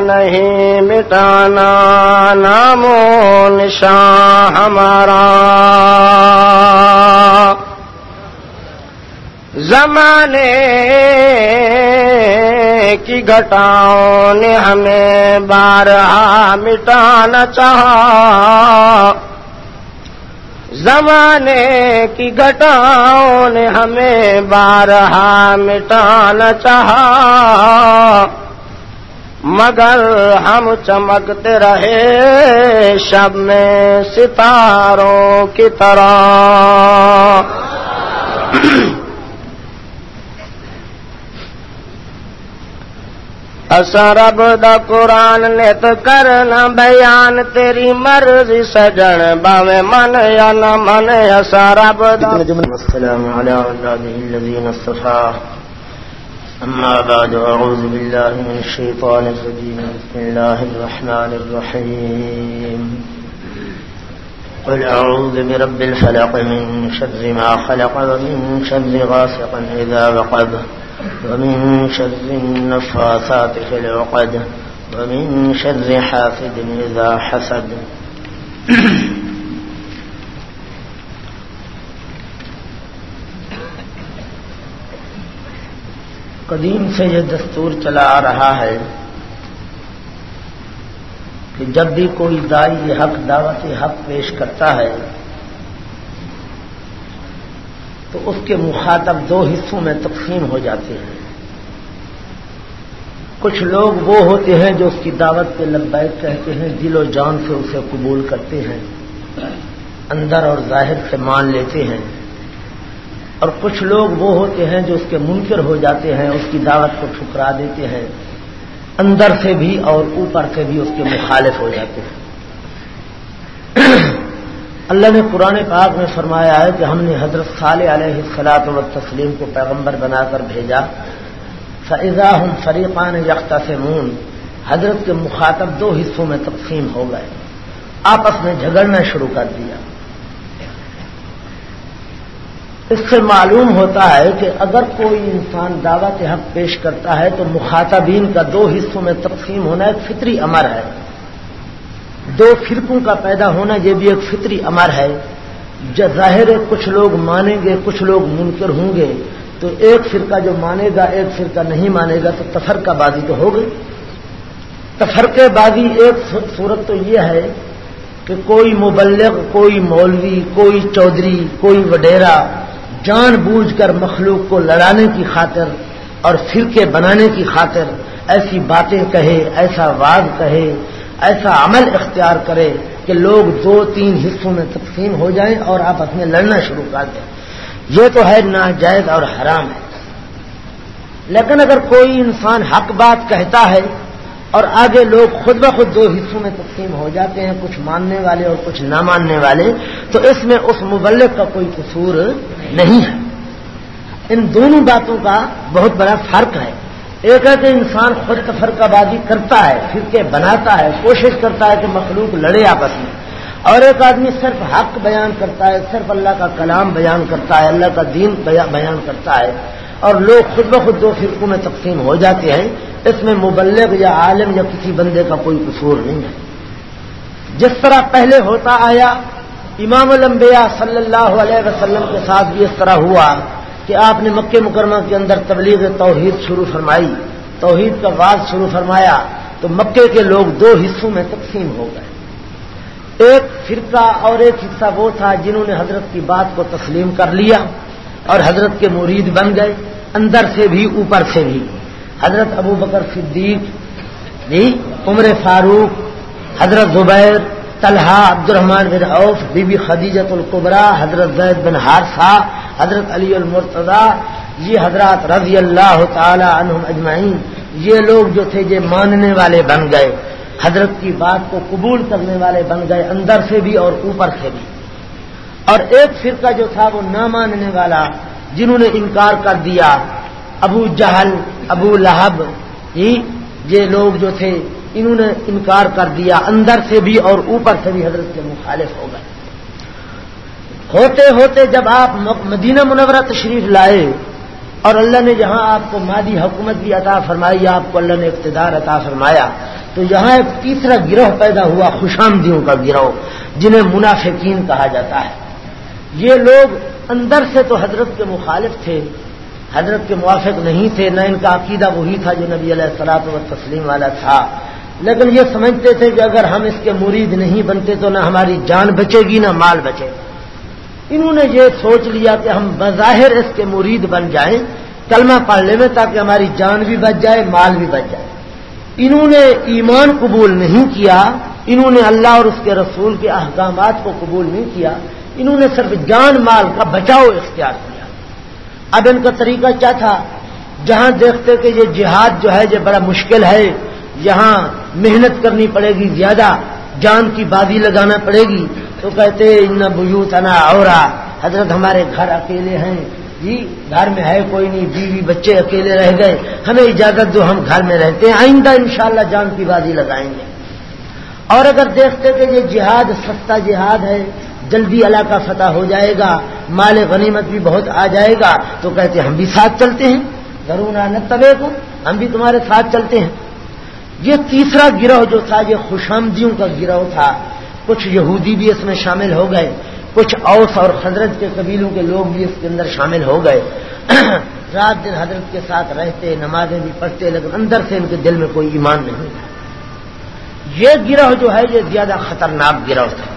نہیں مٹانا نام و نشان ہمارا۔ زمانے کی گھٹاؤں نے ہمیں بارہ مٹانا چاہا۔ زمانے کی گھٹاؤں نے ہمیں بارہ مٹانا چاہا۔ مگر ہم چمکتے رہے شب میں ستاروں کی طرح۔ اثرب دا قرآن نت کرنا بیان، تیری مرضی سجن، باوے من یا نہ من۔ اثرب السلام على عباده الذين أما بعد، أعوذ بالله من الشيطان الرجيم. بسم الله الرحمن الرحيم. قل أعوذ برب الفلق من شر ما خلق ومن شر غاسق إذا وقب ومن شر النفاثات في العقد، ومن شر حافظ إذا حسد. قدیم سے یہ دستور چلا آ رہا ہے کہ جب بھی کوئی دائی حق، دعوت حق پیش کرتا ہے تو اس کے مخاطب دو حصوں میں تقسیم ہو جاتے ہیں۔ کچھ لوگ وہ ہوتے ہیں جو اس کی دعوت کے لبیک کہتے ہیں، دل و جان سے اسے قبول کرتے ہیں، اندر اور ظاہر سے مان لیتے ہیں۔ اور کچھ لوگ وہ ہوتے ہیں جو اس کے منکر ہو جاتے ہیں، اس کی دعوت کو ٹھکرا دیتے ہیں۔ اندر سے بھی اور اوپر سے بھی اس کے مخالف ہو جاتے ہیں۔ اللہ نے قرآن پاک میں فرمایا ہے کہ ہم نے حضرت صالح علیہ السلاط و تسلیم کو پیغمبر بنا کر بھیجا۔ فضا ہم فریقان یکتا سے مون حضرت کے مخاطب دو حصوں میں تقسیم ہو گئے۔ آپس میں جھگڑنا شروع کر دیا۔ اس سے معلوم ہوتا ہے کہ اگر کوئی انسان دعوت حق پیش کرتا ہے تو مخاطبین کا دو حصوں میں تقسیم ہونا ایک فطری امر ہے۔ دو فرقوں کا پیدا ہونا یہ بھی ایک فطری امر ہے۔ جب ظاہر ہے کچھ لوگ مانیں گے، کچھ لوگ منکر ہوں گے، تو ایک فرقہ جو مانے گا، ایک فرقہ نہیں مانے گا، تو تفرقہ بازی تو ہو گئی تفرقے بازی ایک صورت تو یہ ہے کہ کوئی مبلغ، کوئی مولوی، کوئی چودھری، کوئی وڈیرا جان بوجھ کر مخلوق کو لڑانے کی خاطر اور فرقے بنانے کی خاطر ایسی باتیں کہے، ایسا واد کہے، ایسا عمل اختیار کرے کہ لوگ دو تین حصوں میں تقسیم ہو جائیں اور آپ اپنے لڑنا شروع کر دیں۔ یہ تو ہے ناجائز اور حرام ہے۔ لیکن اگر کوئی انسان حق بات کہتا ہے اور آگے لوگ خود بخود دو حصوں میں تقسیم ہو جاتے ہیں، کچھ ماننے والے اور کچھ نہ ماننے والے۔ تو اس میں اس مبلک کا کوئی قصور نہیں ہے۔ ان دونوں باتوں کا بہت بڑا فرق ہے۔ ایک ہے کہ انسان خود تفرقہ بازی کرتا ہے، فرقے بناتا ہے، کوشش کرتا ہے کہ مخلوق لڑے آپس میں۔ اور ایک آدمی صرف حق بیان کرتا ہے، صرف اللہ کا کلام بیان کرتا ہے، اللہ کا دین بیان کرتا ہے۔ اور لوگ خود بخود دو فرقوں میں تقسیم ہو جاتے ہیں۔ اس میں مبلغ یا عالم یا کسی بندے کا کوئی قصور نہیں ہے۔ جس طرح پہلے ہوتا آیا، امام الانبیاء صلی اللہ علیہ وسلم کے ساتھ بھی اس طرح ہوا کہ آپ نے مکہ مکرمہ کے اندر تبلیغ توحید شروع فرمائی، توحید کا واز شروع فرمایا تو مکے کے لوگ دو حصوں میں تقسیم ہو گئے۔ ایک فرقہ اور ایک حصہ وہ تھا جنہوں نے حضرت کی بات کو تسلیم کر لیا اور حضرت کے مرید بن گئے، اندر سے بھی، اوپر سے بھی۔ حضرت ابو بکر صدیق جی عمر فاروق، حضرت زبیر، طلحہ عبد الرحمان بن عوف، بی بی خدیجت القبرا حضرت زید بن حارثہ، حضرت علی المرتضی، یہ حضرات رضی اللہ تعالی عنہم اجمعین، یہ لوگ جو تھے یہ ماننے والے بن گئے۔ حضرت کی بات کو قبول کرنے والے بن گئے، اندر سے بھی اور اوپر سے بھی۔ اور ایک فرقہ جو تھا وہ نہ ماننے والا، جنہوں نے انکار کر دیا۔ ابو جہل، ابو لہب جی، یہ لوگ جو تھے، انہوں نے انکار کر دیا، اندر سے بھی اور اوپر سے بھی حضرت کے مخالف ہو گئے۔ ہوتے ہوتے جب آپ مدینہ منورہ تشریف لائے اور اللہ نے جہاں آپ کو مادی حکومت بھی عطا فرمائی، آپ کو اللہ نے اقتدار عطا فرمایا، تو یہاں ایک تیسرا گروہ پیدا ہوا، خوشامدیوں کا گروہ، جنہیں منافقین کہا جاتا ہے۔ یہ لوگ اندر سے تو حضرت کے مخالف تھے حضرت کے موافق نہیں تھے، نہ ان کا عقیدہ وہی تھا جو نبی علیہ السلاط و تسلیم والا تھا۔ لیکن یہ سمجھتے تھے کہ اگر ہم اس کے مرید نہیں بنتے تو نہ ہماری جان بچے گی، نہ مال بچے گا انہوں نے یہ سوچ لیا کہ ہم بظاہر اس کے مرید بن جائیں، کلمہ پڑھ لیں تاکہ ہماری جان بھی بچ جائے، مال بھی بچ جائے۔ انہوں نے ایمان قبول نہیں کیا، انہوں نے اللہ اور اس کے رسول کے احکامات کو قبول نہیں کیا، انہوں نے صرف جان مال کا بچاؤ اختیار کیا۔ اب ان کا طریقہ کیا تھا؟ جہاں دیکھتے کہ یہ جہاد جو ہے، یہ بڑا مشکل ہے، یہاں محنت کرنی پڑے گی زیادہ، جان کی بازی لگانا پڑے گی۔ تو کہتے ان بجو تنا اور حضرت ہمارے گھر اکیلے ہیں۔ جی گھر میں ہے کوئی نہیں، بیوی بچے اکیلے رہ گئے۔ ہمیں اجازت دو، ہم گھر میں رہتے ہیں۔ آئندہ انشاءاللہ جان کی بازی لگائیں گے۔ اور اگر دیکھتے کہ یہ جہاد، سستا جہاد ہے جلدی علاقہ فتح ہو جائے گا، مال غنیمت بھی بہت آ جائے گا۔ تو کہتے ہم بھی ساتھ چلتے ہیں۔ ضرور آنا طبے کو ہم بھی تمہارے ساتھ چلتے ہیں۔ یہ تیسرا گروہ جو تھا، یہ خوشامدیوں کا گروہ تھا۔ کچھ یہودی بھی اس میں شامل ہو گئے۔ کچھ اوس اور حضرت کے قبیلوں کے لوگ بھی اس کے اندر شامل ہو گئے۔ رات دن حضرت کے ساتھ رہتے، نمازیں بھی پڑھتے، لیکن اندر سے ان کے دل میں کوئی ایمان نہیں تھا۔ یہ گروہ جو ہے، یہ زیادہ خطرناک گروہ تھا۔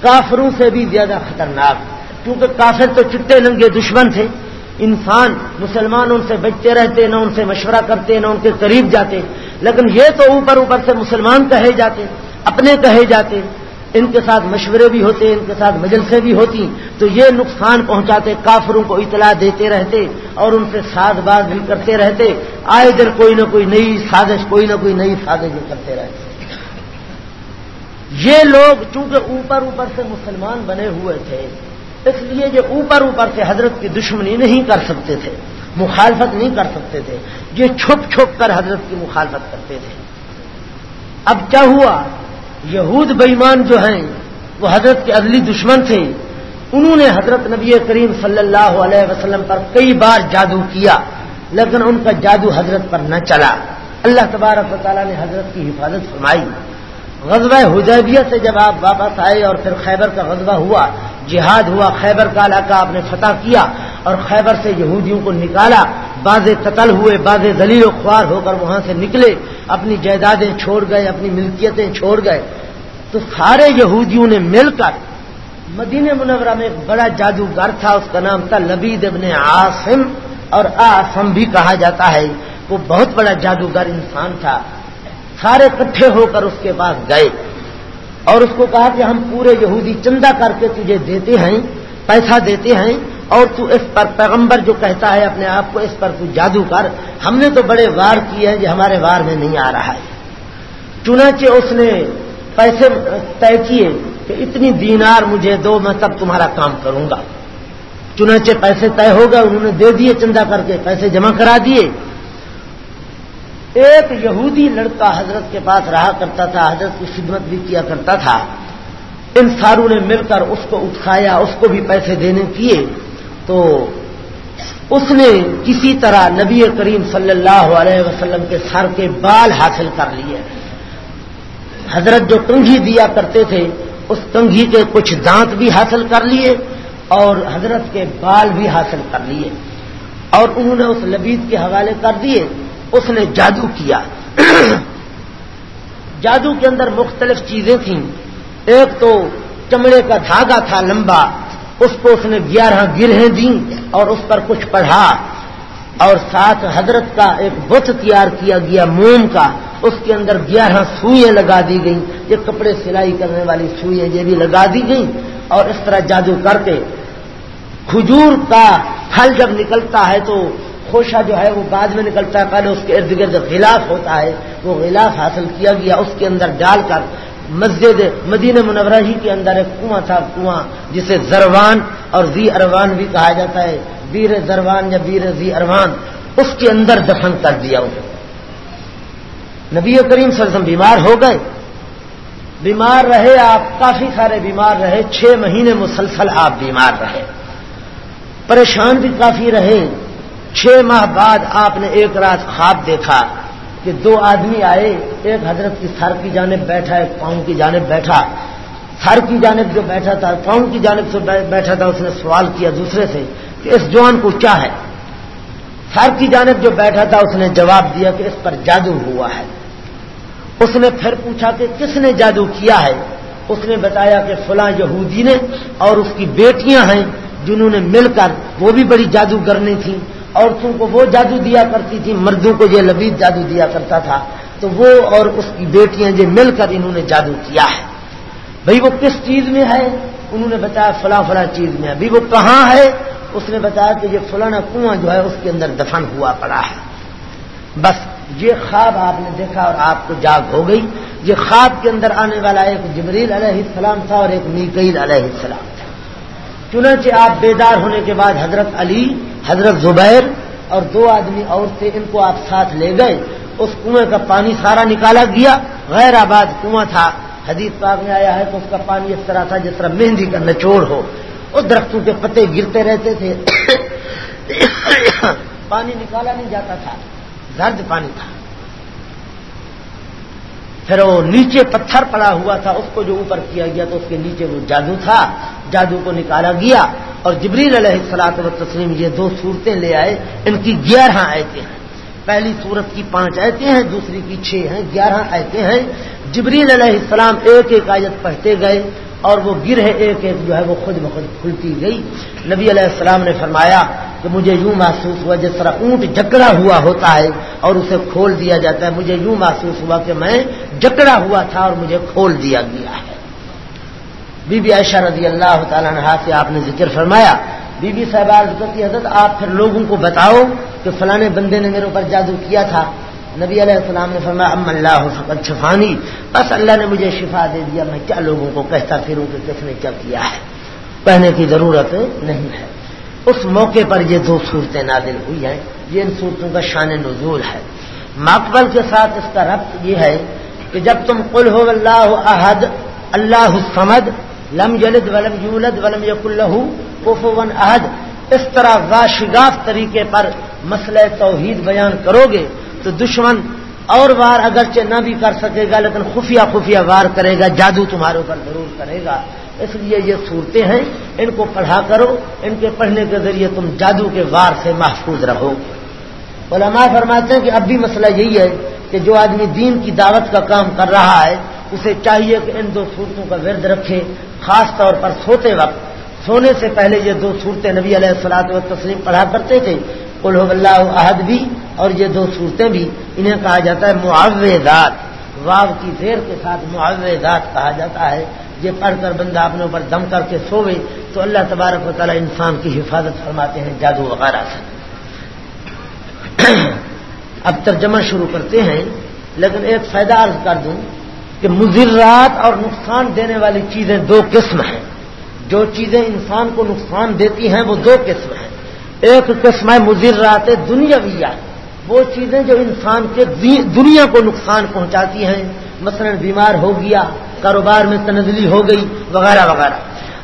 کافروں سے بھی زیادہ خطرناک۔ کیونکہ کافر تو چٹے ننگے دشمن تھے۔ انسان مسلمان ان سے بچتے رہتے، نہ ان سے مشورہ کرتے، نہ ان کے قریب جاتے۔ لیکن یہ تو اوپر اوپر سے مسلمان کہے جاتے، اپنے کہے جاتے۔ ان کے ساتھ مشورے بھی ہوتے، ان کے ساتھ مجلسیں بھی ہوتی۔ تو یہ نقصان پہنچاتے، کافروں کو اطلاع دیتے رہتے اور ان سے ساز باز بھی کرتے رہتے۔ آئے دن کوئی نہ کوئی نئی سازش، کوئی نہ کوئی نئی سازش بھی کرتے رہتے۔ یہ لوگ چونکہ اوپر اوپر سے مسلمان بنے ہوئے تھے، اس لیے یہ اوپر اوپر سے حضرت کی دشمنی نہیں کر سکتے تھے، مخالفت نہیں کر سکتے تھے، یہ چھپ چھپ کر حضرت کی مخالفت کرتے تھے۔ اب کیا ہوا؟ یہود بےمان جو ہیں، وہ حضرت کے عدلی دشمن تھے۔ انہوں نے حضرت نبی کریم صلی اللہ علیہ وسلم پر کئی بار جادو کیا، لیکن ان کا جادو حضرت پر نہ چلا۔ اللہ تبارک و تعالیٰ نے حضرت کی حفاظت فرمائی۔ غزوہ حدیبیہ سے جب آپ واپس آئے اور پھر خیبر کا غزوہ ہوا، جہاد ہوا، خیبر کا علاقہ آپ نے فتح کیا اور خیبر سے یہودیوں کو نکالا باز قتل ہوئے باز ذلیل و خوار ہو کر وہاں سے نکلے، اپنی جائیدادیں چھوڑ گئے، اپنی ملکیتیں چھوڑ گئے۔ تو سارے یہودیوں نے مل کر مدینہ منورہ میں ایک بڑا جادوگر تھا، اس کا نام تھا لبید ابن عاصم اور آسم بھی کہا جاتا ہے، وہ بہت بڑا جادوگر انسان تھا۔ سارے کٹھے ہو کر اس کے پاس گئے اور اس کو کہا کہ ہم پورے یہودی چندہ کر کے تجھے دیتے ہیں، پیسہ دیتے ہیں، اور تو اس پر پیغمبر جو کہتا ہے اپنے آپ کو اس پر تو جادو کر۔ ہم نے تو بڑے وار کیے ہیں جو ہمارے وار میں نہیں آ رہا ہے۔ چنانچہ اس نے پیسے طے کیے کہ اتنی دینار مجھے دو، میں تب تمہارا کام کروں گا۔ چنانچہ پیسے طے ہو گئے، انہوں نے دے دیے چندہ کر کے، پیسے جمع کرا دیے۔ ایک یہودی لڑکا حضرت کے پاس رہا کرتا تھا، حضرت کی خدمت بھی کیا کرتا تھا۔ ان ساروں نے مل کر اس کو اٹھایا، اس کو بھی پیسے دینے کیے۔ تو اس نے کسی طرح نبی کریم صلی اللہ علیہ وسلم کے سر کے بال حاصل کر لیے۔ حضرت جو کنگھی دیا کرتے تھے، اس کنگھی کے کچھ دانت بھی حاصل کر لیے اور حضرت کے بال بھی حاصل کر لیے۔ اور انہوں نے اس لبید کے حوالے کر دیے۔ اس نے جادو کیا جادو کے اندر مختلف چیزیں تھیں۔ ایک تو چمڑے کا دھاگا تھا لمبا، اس کو اس نے گیارہ گرہیں دیں اور اس پر کچھ پڑھا۔ اور ساتھ حضرت کا ایک بت تیار کیا گیا موم کا، اس کے اندر گیارہ سوئیں لگا دی گئیں۔ یہ کپڑے سلائی کرنے والی سوئیں یہ بھی لگا دی گئیں۔ اور اس طرح جادو کر کے کھجور کا پھل جب نکلتا ہے تو خوشہ جو ہے وہ بعد میں نکلتا ہے، پہلے اس کے ارد گرد غلاف ہوتا ہے، وہ غلاف حاصل کیا گیا، اس کے اندر ڈال کر مسجد مدین منورہ ہی کے اندر ایک کنواں تھا، کنواں جسے زروان اور زی اروان بھی کہا جاتا ہے۔ ویر زروان یا ویر زی اروان، اس کے اندر دفن کر دیا اسے نبی کریم صلی اللہ علیہ وسلم بیمار ہو گئے۔ بیمار رہے آپ، کافی سارے بیمار رہے، چھ مہینے مسلسل آپ بیمار رہے۔ پریشان بھی کافی رہے۔ چھ ماہ بعد آپ نے ایک رات خواب دیکھا کہ دو آدمی آئے، ایک حضرت کی سر کی جانب بیٹھا، ایک پاؤں کی جانب بیٹھا۔ سر کی جانب جو بیٹھا تھا، پاؤں کی جانب سے بیٹھا تھا، اس نے سوال کیا دوسرے سے کہ اس جوان کو کیا ہے؟ سر کی جانب جو بیٹھا تھا، اس نے جواب دیا کہ اس پر جادو ہوا ہے۔ اس نے پھر پوچھا کہ کس نے جادو کیا ہے؟ اس نے بتایا کہ فلاں یہودی نے اور اس کی بیٹیاں ہیں جنہوں نے مل کر وہ بھی بڑی جادوگرنی تھی عورتوں کو وہ جادو دیا کرتی تھی، مردوں کو یہ لبید جادو دیا کرتا تھا۔ تو وہ اور اس کی بیٹیاں جو مل کر انہوں نے جادو کیا ہے۔ بھئی وہ کس چیز میں ہے؟ انہوں نے بتایا فلاں فلاں چیز میں۔ ابھی وہ کہاں ہے؟ اس نے بتایا کہ یہ فلانا کنواں جو ہے اس کے اندر دفن ہوا پڑا ہے۔ بس یہ خواب آپ نے دیکھا اور آپ کو جاگ ہو گئی۔ یہ خواب کے اندر آنے والا ایک جبریل علیہ السلام تھا اور ایک میکیل علیہ السلام۔ تھا چنانچہ آپ بیدار ہونے کے بعد حضرت علی، حضرت زبیر اور دو آدمی اور تھے، ان کو آپ ساتھ لے گئے۔ اس کنویں کا پانی سارا نکالا گیا۔ غیر آباد کنواں تھا۔ حدیث پاک میں آیا ہے تو اس کا پانی اس طرح تھا جس طرح مہندی کا نچوڑ ہو۔ وہ درختوں کے پتے گرتے رہتے تھے۔ پانی نکالا نہیں جاتا تھا۔ زرد پانی تھا۔ پھر وہ نیچے پتھر پڑا ہوا تھا، اس کو جو اوپر کیا گیا تو اس کے نیچے وہ جادو تھا۔ جادو کو نکالا گیا۔ اور جبریل علیہ السلاط و تسلیم یہ دو صورتیں لے آئے۔ ان کی گیارہ آیتیں ہیں۔ پہلی صورت کی پانچ آیتیں ہیں، دوسری کی چھ ہیں، گیارہ آیتیں ہیں۔ جبریل علیہ السلام ایک ایک آیت پڑھتے گئے اور وہ گرہ ایک ایک جو ہے وہ خود بخود کھلتی گئی۔ نبی علیہ السلام نے فرمایا کہ مجھے یوں محسوس ہوا جس طرح اونٹ جکڑا ہوا ہوتا ہے اور اسے کھول دیا جاتا ہے۔ مجھے یوں محسوس ہوا کہ میں جکڑا ہوا تھا اور مجھے کھول دیا گیا ہے۔ بی بی عائشہ رضی اللہ تعالیٰ نے سے آپ نے ذکر فرمایا، بی بی صاحب کی حضرت آپ پھر لوگوں کو بتاؤ کہ فلاں بندے نے میرے اوپر جادو کیا تھا۔ نبی علیہ السلام نے فرمایا ام اللہ فقط شفانی، بس اللہ نے مجھے شفا دے دیا، میں کیا لوگوں کو کہتا پھروں کہ کس نے کیا کیا ہے۔ کہنے کی ضرورت نہیں ہے۔ اس موقع پر یہ دو صورتیں نادل ہوئی ہیں۔ یہ ان صورتوں کا شان نزول ہے۔ مقبل کے ساتھ اس کا ربط یہ ہے کہ جب تم قل ہو اللہ احد، اللہ سمد لم جلد ولم یولد ولم یق اللہ کفون احد، اس طرح واشگاف طریقے پر مسئلہ توحید بیان کرو گے تو دشمن اور وار اگرچہ نہ بھی کر سکے گا، لیکن خفیہ خفیہ وار کرے گا، جادو تمہارے اوپر ضرور کرے گا۔ اس لیے یہ صورتیں ہیں، ان کو پڑھا کرو، ان کے پڑھنے کے ذریعے تم جادو کے وار سے محفوظ رہو۔ علماء فرماتے ہیں کہ اب بھی مسئلہ یہی ہے کہ جو آدمی دین کی دعوت کا کام کر رہا ہے، اسے چاہیے کہ ان دو صورتوں کا ورد رکھے۔ خاص طور پر سوتے وقت۔ سونے سے پہلے یہ دو صورتیں نبی علیہ السلاط و تسلیم پڑھا کرتے تھے۔ اللہ عہد بھی، اور یہ دو صورتیں بھی۔ انہیں کہا جاتا ہے معاوضات واو کی زیر کے ساتھ معاوضات کہا جاتا ہے۔ یہ پڑھ کر بندہ اپنے اوپر دم کر کے سوے تو اللہ تبارک و تعالیٰ انسان کی حفاظت فرماتے ہیں، جادو وغیرہ سے۔ اب ترجمہ شروع کرتے ہیں، لیکن ایک فائدہ عرض کر دوں کہ مضرات اور نقصان دینے والی چیزیں دو قسم ہیں۔ جو چیزیں انسان کو نقصان دیتی ہیں، وہ دو قسم ہیں۔ ایک قسم ہے مضرات دنیاویہ۔ وہ چیزیں جو انسان کے دنیا کو نقصان پہنچاتی ہیں۔ مثلا بیمار ہو گیا، کاروبار میں تنزلی ہو گئی، وغیرہ وغیرہ۔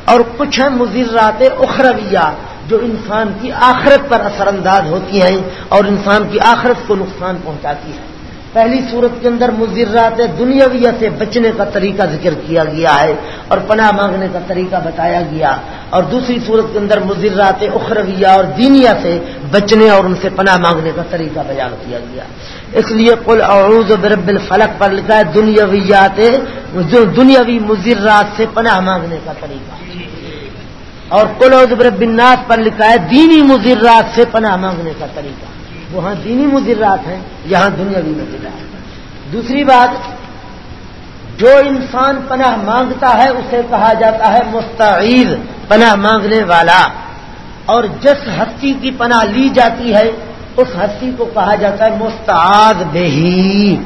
اور کچھ ہیں مضرات اخرویہ۔ جو انسان کی آخرت پر اثر انداز ہوتی ہیں اور انسان کی آخرت کو نقصان پہنچاتی ہیں۔ پہلی صورت کے اندر مضرات دنیاویہ سے بچنے کا طریقہ ذکر کیا گیا ہے اور پناہ مانگنے کا طریقہ بتایا گیا۔ اور دوسری صورت کے اندر مضرات اخرویہ اور دینیا سے بچنے اور ان سے پناہ مانگنے کا طریقہ بیان کیا گیا۔ اس لیے کل اعوذ برب الفلق پر لکھا ہے دنیاویات دنیاوی مضرات سے پناہ مانگنے کا طریقہ۔ اور کل اعوذ برب الناس پر لکھا ہے، دینی مضرات سے پناہ مانگنے کا طریقہ۔ وہاں دینی مضرات ہیں، یہاں دنیاوی مضرات دوسری بات، جو انسان پناہ مانگتا ہے، اسے کہا جاتا ہے مستعید پناہ مانگنے والا۔ اور جس ہستی کی پناہ لی جاتی ہے، اس ہستی کو کہا جاتا ہے مستعد بہی۔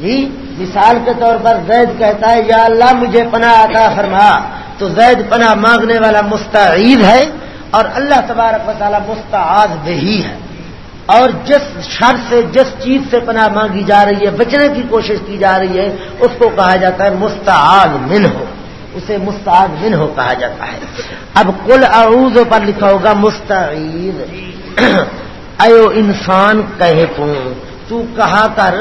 جی، مثال کے طور پر زید کہتا ہے، یا اللہ، مجھے پناہ عطا فرما۔ تو زید پناہ مانگنے والا مستعید ہے اور اللہ تبارک و تعالیٰ مستعد بہی ہے۔ اور جس شر سے، جس چیز سے پناہ مانگی جا رہی ہے، بچنے کی کوشش کی جا رہی ہے، اس کو کہا جاتا ہے مستعد من ہو اسے مستعد من ہو کہا جاتا ہے۔ اب کل اعوذ پر لکھا ہوگا مستعید۔ ایو انسان کہے تو تو کہا کر،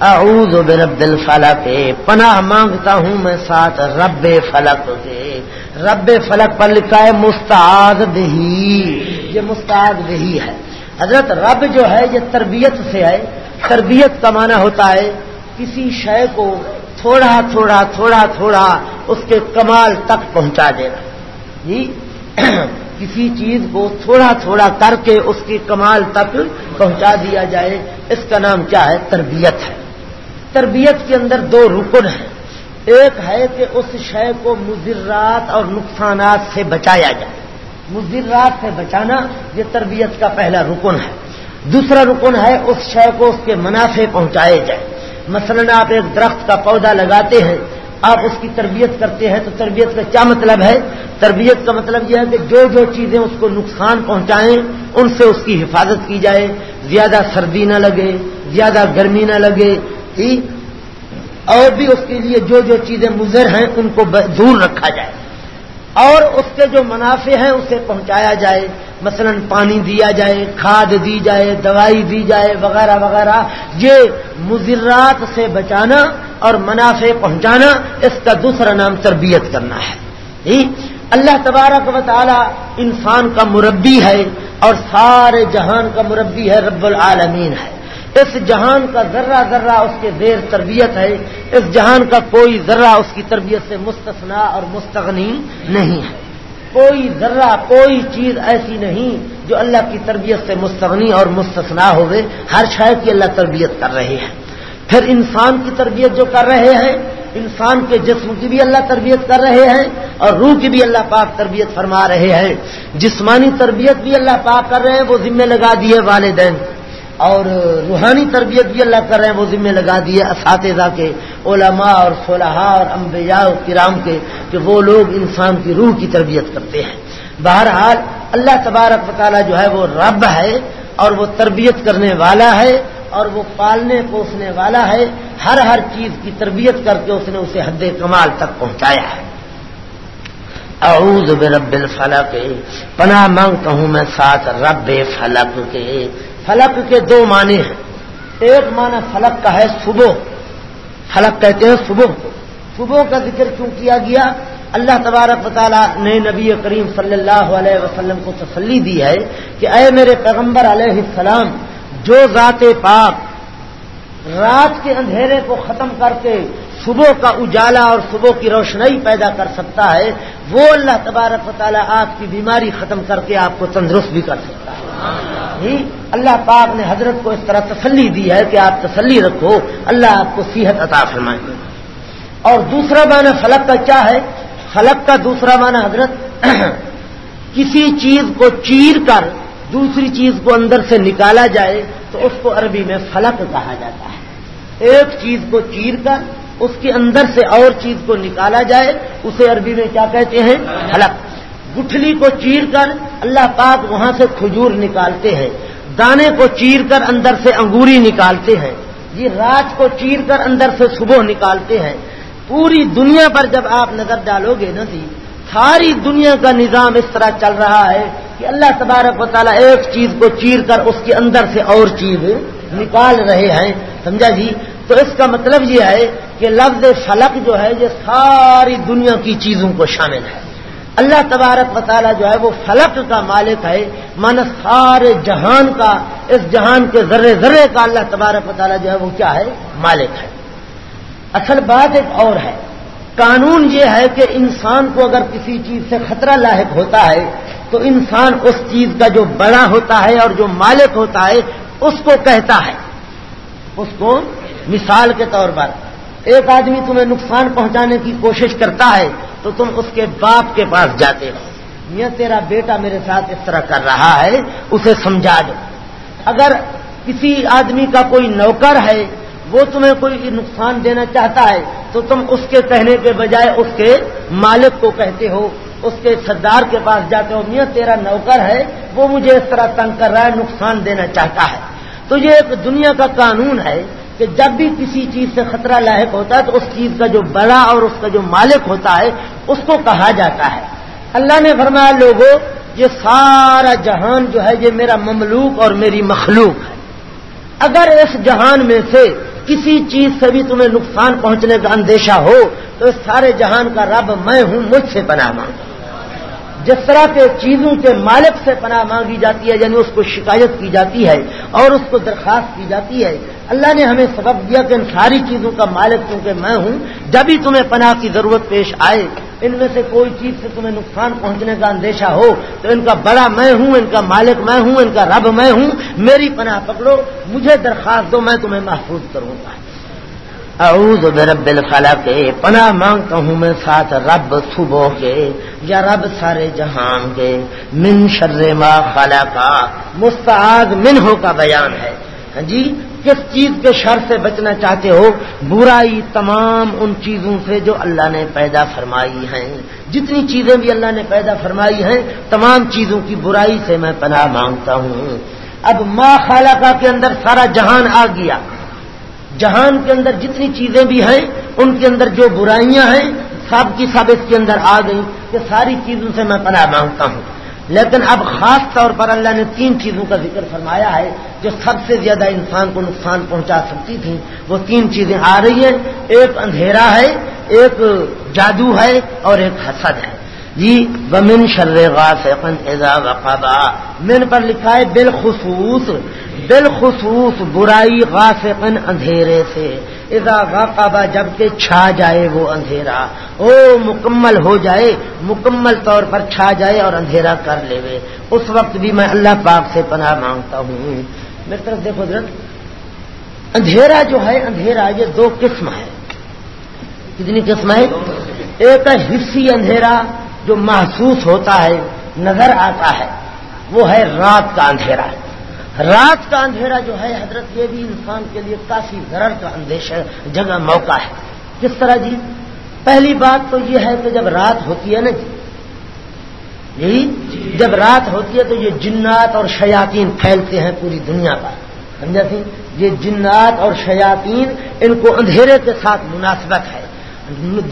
اعوذ برب الفلق، پناہ مانگتا ہوں میں ساتھ رب فلق کے رب فلق پر لکھا ہے مستعد دہی یہ مستعد دہی ہے۔ حضرت رب جو ہے، یہ تربیت سے ہے۔ تربیت کا معنی ہوتا ہے، کسی شے کو تھوڑا تھوڑا تھوڑا تھوڑا اس کے کمال تک پہنچا دینا۔ جی کسی چیز کو تھوڑا تھوڑا کر کے اس کی کمال تک پہنچا دیا جائے۔ اس کا نام کیا ہے؟ تربیت ہے۔ تربیت کے اندر دو رکن ہیں۔ ایک ہے کہ اس شے کو مضرات اور نقصانات سے بچایا جائے۔ مضرات سے بچانا یہ تربیت کا پہلا رکن ہے۔ دوسرا رکن ہے اس شے کو اس کے منافع پہنچائے جائے۔ مثلاً آپ ایک درخت کا پودا لگاتے ہیں۔ آپ اس کی تربیت کرتے ہیں تو تربیت کا کیا مطلب ہے؟ تربیت کا مطلب یہ ہے کہ جو جو چیزیں اس کو نقصان پہنچائیں، ان سے اس کی حفاظت کی جائے۔ زیادہ سردی نہ لگے، زیادہ گرمی نہ لگے جی؟ اور بھی اس کے لیے جو جو چیزیں مضر ہیں، ان کو دور رکھا جائے۔ اور اس کے جو منافع ہیں، اسے پہنچایا جائے۔ مثلا پانی دیا جائے، کھاد دی جائے، دوائی دی جائے، وغیرہ وغیرہ۔ یہ مضرات سے بچانا اور منافع پہنچانا، اس کا دوسرا نام تربیت کرنا ہے۔ جی؟ اللہ تبارک و تعالی انسان کا مربی ہے اور سارے جہان کا مربی ہے، رب العالمین ہے۔ اس جہان کا ذرہ ذرہ اس کے زیر تربیت ہے۔ اس جہان کا کوئی ذرہ اس کی تربیت سے مستثنا اور مستغنی نہیں ہے۔ کوئی ذرہ، کوئی چیز ایسی نہیں جو اللہ کی تربیت سے مستغنی اور مستثنا ہوئے۔ ہر شاید کی اللہ تربیت کر رہے ہیں پھر انسان کی تربیت جو کر رہے ہیں، انسان کے جسم کی بھی اللہ تربیت کر رہے ہیں اور روح کی بھی اللہ پاک تربیت فرما رہے ہیں۔ جسمانی تربیت بھی اللہ پاک کر رہے ہیں، وہ ذمہ لگا دیے والدین۔ اور روحانی تربیت بھی اللہ کر رہے ہیں، وہ ذمہ لگا دیے اساتذہ کے، علماء اور صلاحہ اور انبیاء کرام کے، کہ وہ لوگ انسان کی روح کی تربیت کرتے ہیں۔ بہرحال اللہ تبارک تعالیٰ جو ہے، وہ رب ہے اور وہ تربیت کرنے والا ہے۔ اور وہ پالنے پوسنے والا ہے ہر ہر چیز کی تربیت کر کے اس نے اسے حد کمال تک پہنچایا ہے۔ اعوذ برب الفلق، پناہ مانگتا ہوں میں ساتھ رب فلق کے۔ فلک کے دو معنی ہیں۔ ایک معنی فلک کا ہے صبح۔ فلک کہتے ہیں صبح۔ کو صبح کا ذکر کیوں کیا گیا؟ اللہ تبارک تعالیٰ نے نبی کریم صلی اللہ علیہ وسلم کو تسلی دی ہے کہ اے میرے پیغمبر علیہ السلام جو ذات پاک رات کے اندھیرے کو ختم کر کے صبح کا اجالا اور صبح کی روشنائی پیدا کر سکتا ہے، وہ اللہ تبارک و تعالیٰ آپ کی بیماری ختم کر کے آپ کو تندرست بھی کر سکتا ہے۔ جی، اللہ پاک نے حضرت کو اس طرح تسلی دی ہے کہ آپ تسلی رکھو، اللہ آپ کو صحت عطا فرمائیں اور دوسرا معنی فلک کا کیا ہے؟ فلک کا دوسرا معنی حضرت کسی چیز کو چیر کر دوسری چیز کو اندر سے نکالا جائے تو اس کو عربی میں فلک کہا جاتا ہے۔ ایک چیز کو چیر کر اس کے اندر سے اور چیز کو نکالا جائے، اسے عربی میں کیا کہتے ہیں؟ حلق گٹھلی کو چیر کر اللہ پاک وہاں سے کھجور نکالتے ہیں۔ دانے کو چیر کر اندر سے انگوری نکالتے ہیں۔ یہ رات کو چیر کر اندر سے صبح نکالتے ہیں۔ پوری دنیا پر جب آپ نظر ڈالو گے نا جی ساری دنیا کا نظام اس طرح چل رہا ہے کہ اللہ تبارک و تعالیٰ ایک چیز کو چیر کر اس کے اندر سے اور چیز نکال رہے ہیں، سمجھا جی؟ تو اس کا مطلب یہ ہے کہ لفظ فلک جو ہے، یہ ساری دنیا کی چیزوں کو شامل ہے۔ اللہ تبارک و تعالیٰ جو ہے، وہ فلک کا مالک ہے من سارے جہان کا، اس جہان کے ذرے ذرے کا اللہ تبارک و تعالیٰ جو ہے، وہ کیا ہے؟ مالک ہے۔ اصل بات ایک اور ہے۔ قانون یہ ہے کہ انسان کو اگر کسی چیز سے خطرہ لاحق ہوتا ہے، تو انسان اس چیز کا جو بڑا ہوتا ہے اور جو مالک ہوتا ہے، اس کو کہتا ہے۔ اس کو مثال کے طور پر، ایک آدمی تمہیں نقصان پہنچانے کی کوشش کرتا ہے، تو تم اس کے باپ کے پاس جاتے ہو۔ یہ تیرا بیٹا میرے ساتھ اس طرح کر رہا ہے، اسے سمجھا دو۔ اگر کسی آدمی کا کوئی نوکر ہے وہ تمہیں کوئی نقصان دینا چاہتا ہے تو تم اس کے کہنے کے بجائے اس کے مالک کو کہتے ہو، اس کے سردار کے پاس جاتے ہو، میاں تیرا نوکر ہے، وہ مجھے اس طرح تنگ کر رہا ہے، نقصان دینا چاہتا ہے۔ تو یہ ایک دنیا کا قانون ہے کہ جب بھی کسی چیز سے خطرہ لاحق ہوتا ہے تو اس چیز کا جو بڑا اور اس کا جو مالک ہوتا ہے، اس کو کہا جاتا ہے۔ اللہ نے فرمایا لوگوں یہ سارا جہان جو ہے، یہ میرا مملوک اور میری مخلوق ہے۔ اگر اس جہان میں سے کسی چیز سے بھی تمہیں نقصان پہنچنے کا اندیشہ ہو، تو اس سارے جہان کا رب میں ہوں، مجھ سے پناہ مانگو جس طرح کے چیزوں کے مالک سے پناہ مانگی جاتی ہے یعنی اس کو شکایت کی جاتی ہے اور اس کو درخواست کی جاتی ہے، اللہ نے ہمیں سبب دیا کہ ان ساری چیزوں کا مالک کیونکہ میں ہوں، جب بھی تمہیں پناہ کی ضرورت پیش آئے ان میں سے کوئی چیز سے تمہیں نقصان پہنچنے کا اندیشہ ہو تو ان کا بڑا میں ہوں، ان کا مالک میں ہوں، ان کا رب میں ہوں، میری پناہ پکڑو، مجھے درخواست دو، میں تمہیں محفوظ کروں گا۔ اعوذ برب الخلق کے پناہ مانگتا ہوں میں ساتھ رب صبح کے یا رب سارے جہان کے۔ من شر ما خلقا مستعد منہوں کا بیان ہے۔ ہاں جی کس چیز کے شر سے بچنا چاہتے ہو، برائی تمام ان چیزوں سے جو اللہ نے پیدا فرمائی ہیں۔ جتنی چیزیں بھی اللہ نے پیدا فرمائی ہیں، تمام چیزوں کی برائی سے میں پناہ مانگتا ہوں۔ اب ماں خالقہ کے اندر سارا جہان آ گیا۔ جہان کے اندر جتنی چیزیں بھی ہیں، ان کے اندر جو برائیاں ہیں، سب کی سب اس کے اندر آ گئی کہ ساری چیزوں سے میں پناہ مانگتا ہوں۔ لیکن اب خاص طور پر اللہ نے تین چیزوں کا ذکر فرمایا ہے جو سب سے زیادہ انسان کو نقصان پہنچا سکتی تھیں۔ وہ تین چیزیں آ رہی ہیں۔ ایک اندھیرا ہے، ایک جادو ہے اور ایک حسد ہے۔ جی بمن شر غاسقن اذا وقبا من پر لکھا ہے، بالخصوص بالخصوص برائی غاسقن اندھیرے سے۔ اذا وقبا جبکہ چھا جائے وہ اندھیرا۔ او مکمل ہو جائے، مکمل طور پر چھا جائے اور اندھیرا کر لے اس وقت بھی میں اللہ پاک سے پناہ مانگتا ہوں۔ میری طرف دیکھو درد اندھیرا جو ہے، اندھیرا یہ دو قسم ہے۔ کتنی قسم ہے؟ ایک ہے حصی اندھیرا جو محسوس ہوتا ہے، نظر آتا ہے۔ وہ ہے رات کا اندھیرا۔ رات کا اندھیرا جو ہے، حضرت یہ بھی انسان کے لیے کافی ضرر کا اندیش، جگہ، موقع ہے۔ کس طرح جی؟ پہلی بات تو یہ ہے کہ جب رات ہوتی ہے نا جی, جی، جب رات ہوتی ہے تو یہ جنات اور شیاطین پھیلتے ہیں پوری دنیا پر۔ سمجھا سی؟ یہ جنات اور شیاطین ان کو اندھیرے کے ساتھ مناسبت ہے۔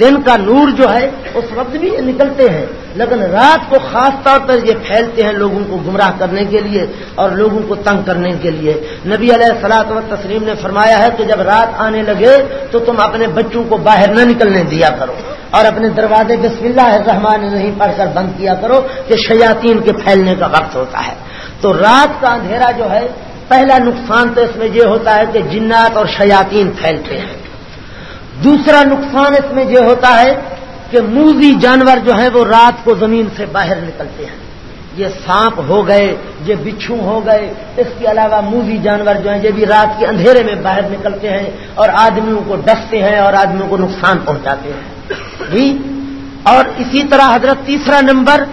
دن کا نور جو ہے، اس وقت بھی نکلتے ہیں۔ لیکن رات کو خاص طور پر یہ پھیلتے ہیں لوگوں کو گمراہ کرنے کے لیے اور لوگوں کو تنگ کرنے کے لیے۔ نبی علیہ سلاط و تسلیم نے فرمایا ہے کہ جب رات آنے لگے تو تم اپنے بچوں کو باہر نہ نکلنے دیا کرو اور اپنے دروازے بسم اللہ الرحمن نہیں پڑھ کر بند کیا کرو کہ شیاطین کے پھیلنے کا وقت ہوتا ہے۔ تو رات کا اندھیرا جو ہے، پہلا نقصان تو اس میں یہ ہوتا ہے کہ جنات اور شیاطین پھیلتے ہیں۔ دوسرا نقصان اس میں یہ ہوتا ہے کہ موزی جانور جو ہیں وہ رات کو زمین سے باہر نکلتے ہیں۔ یہ سانپ ہو گئے، یہ بچھو ہو گئے، اس کے علاوہ موزی جانور جو ہیں یہ بھی رات کے اندھیرے میں باہر نکلتے ہیں اور آدمیوں کو ڈستے ہیں اور آدمیوں کو نقصان پہنچاتے ہیں۔ جی اور اسی طرح حضرت تیسرا نمبر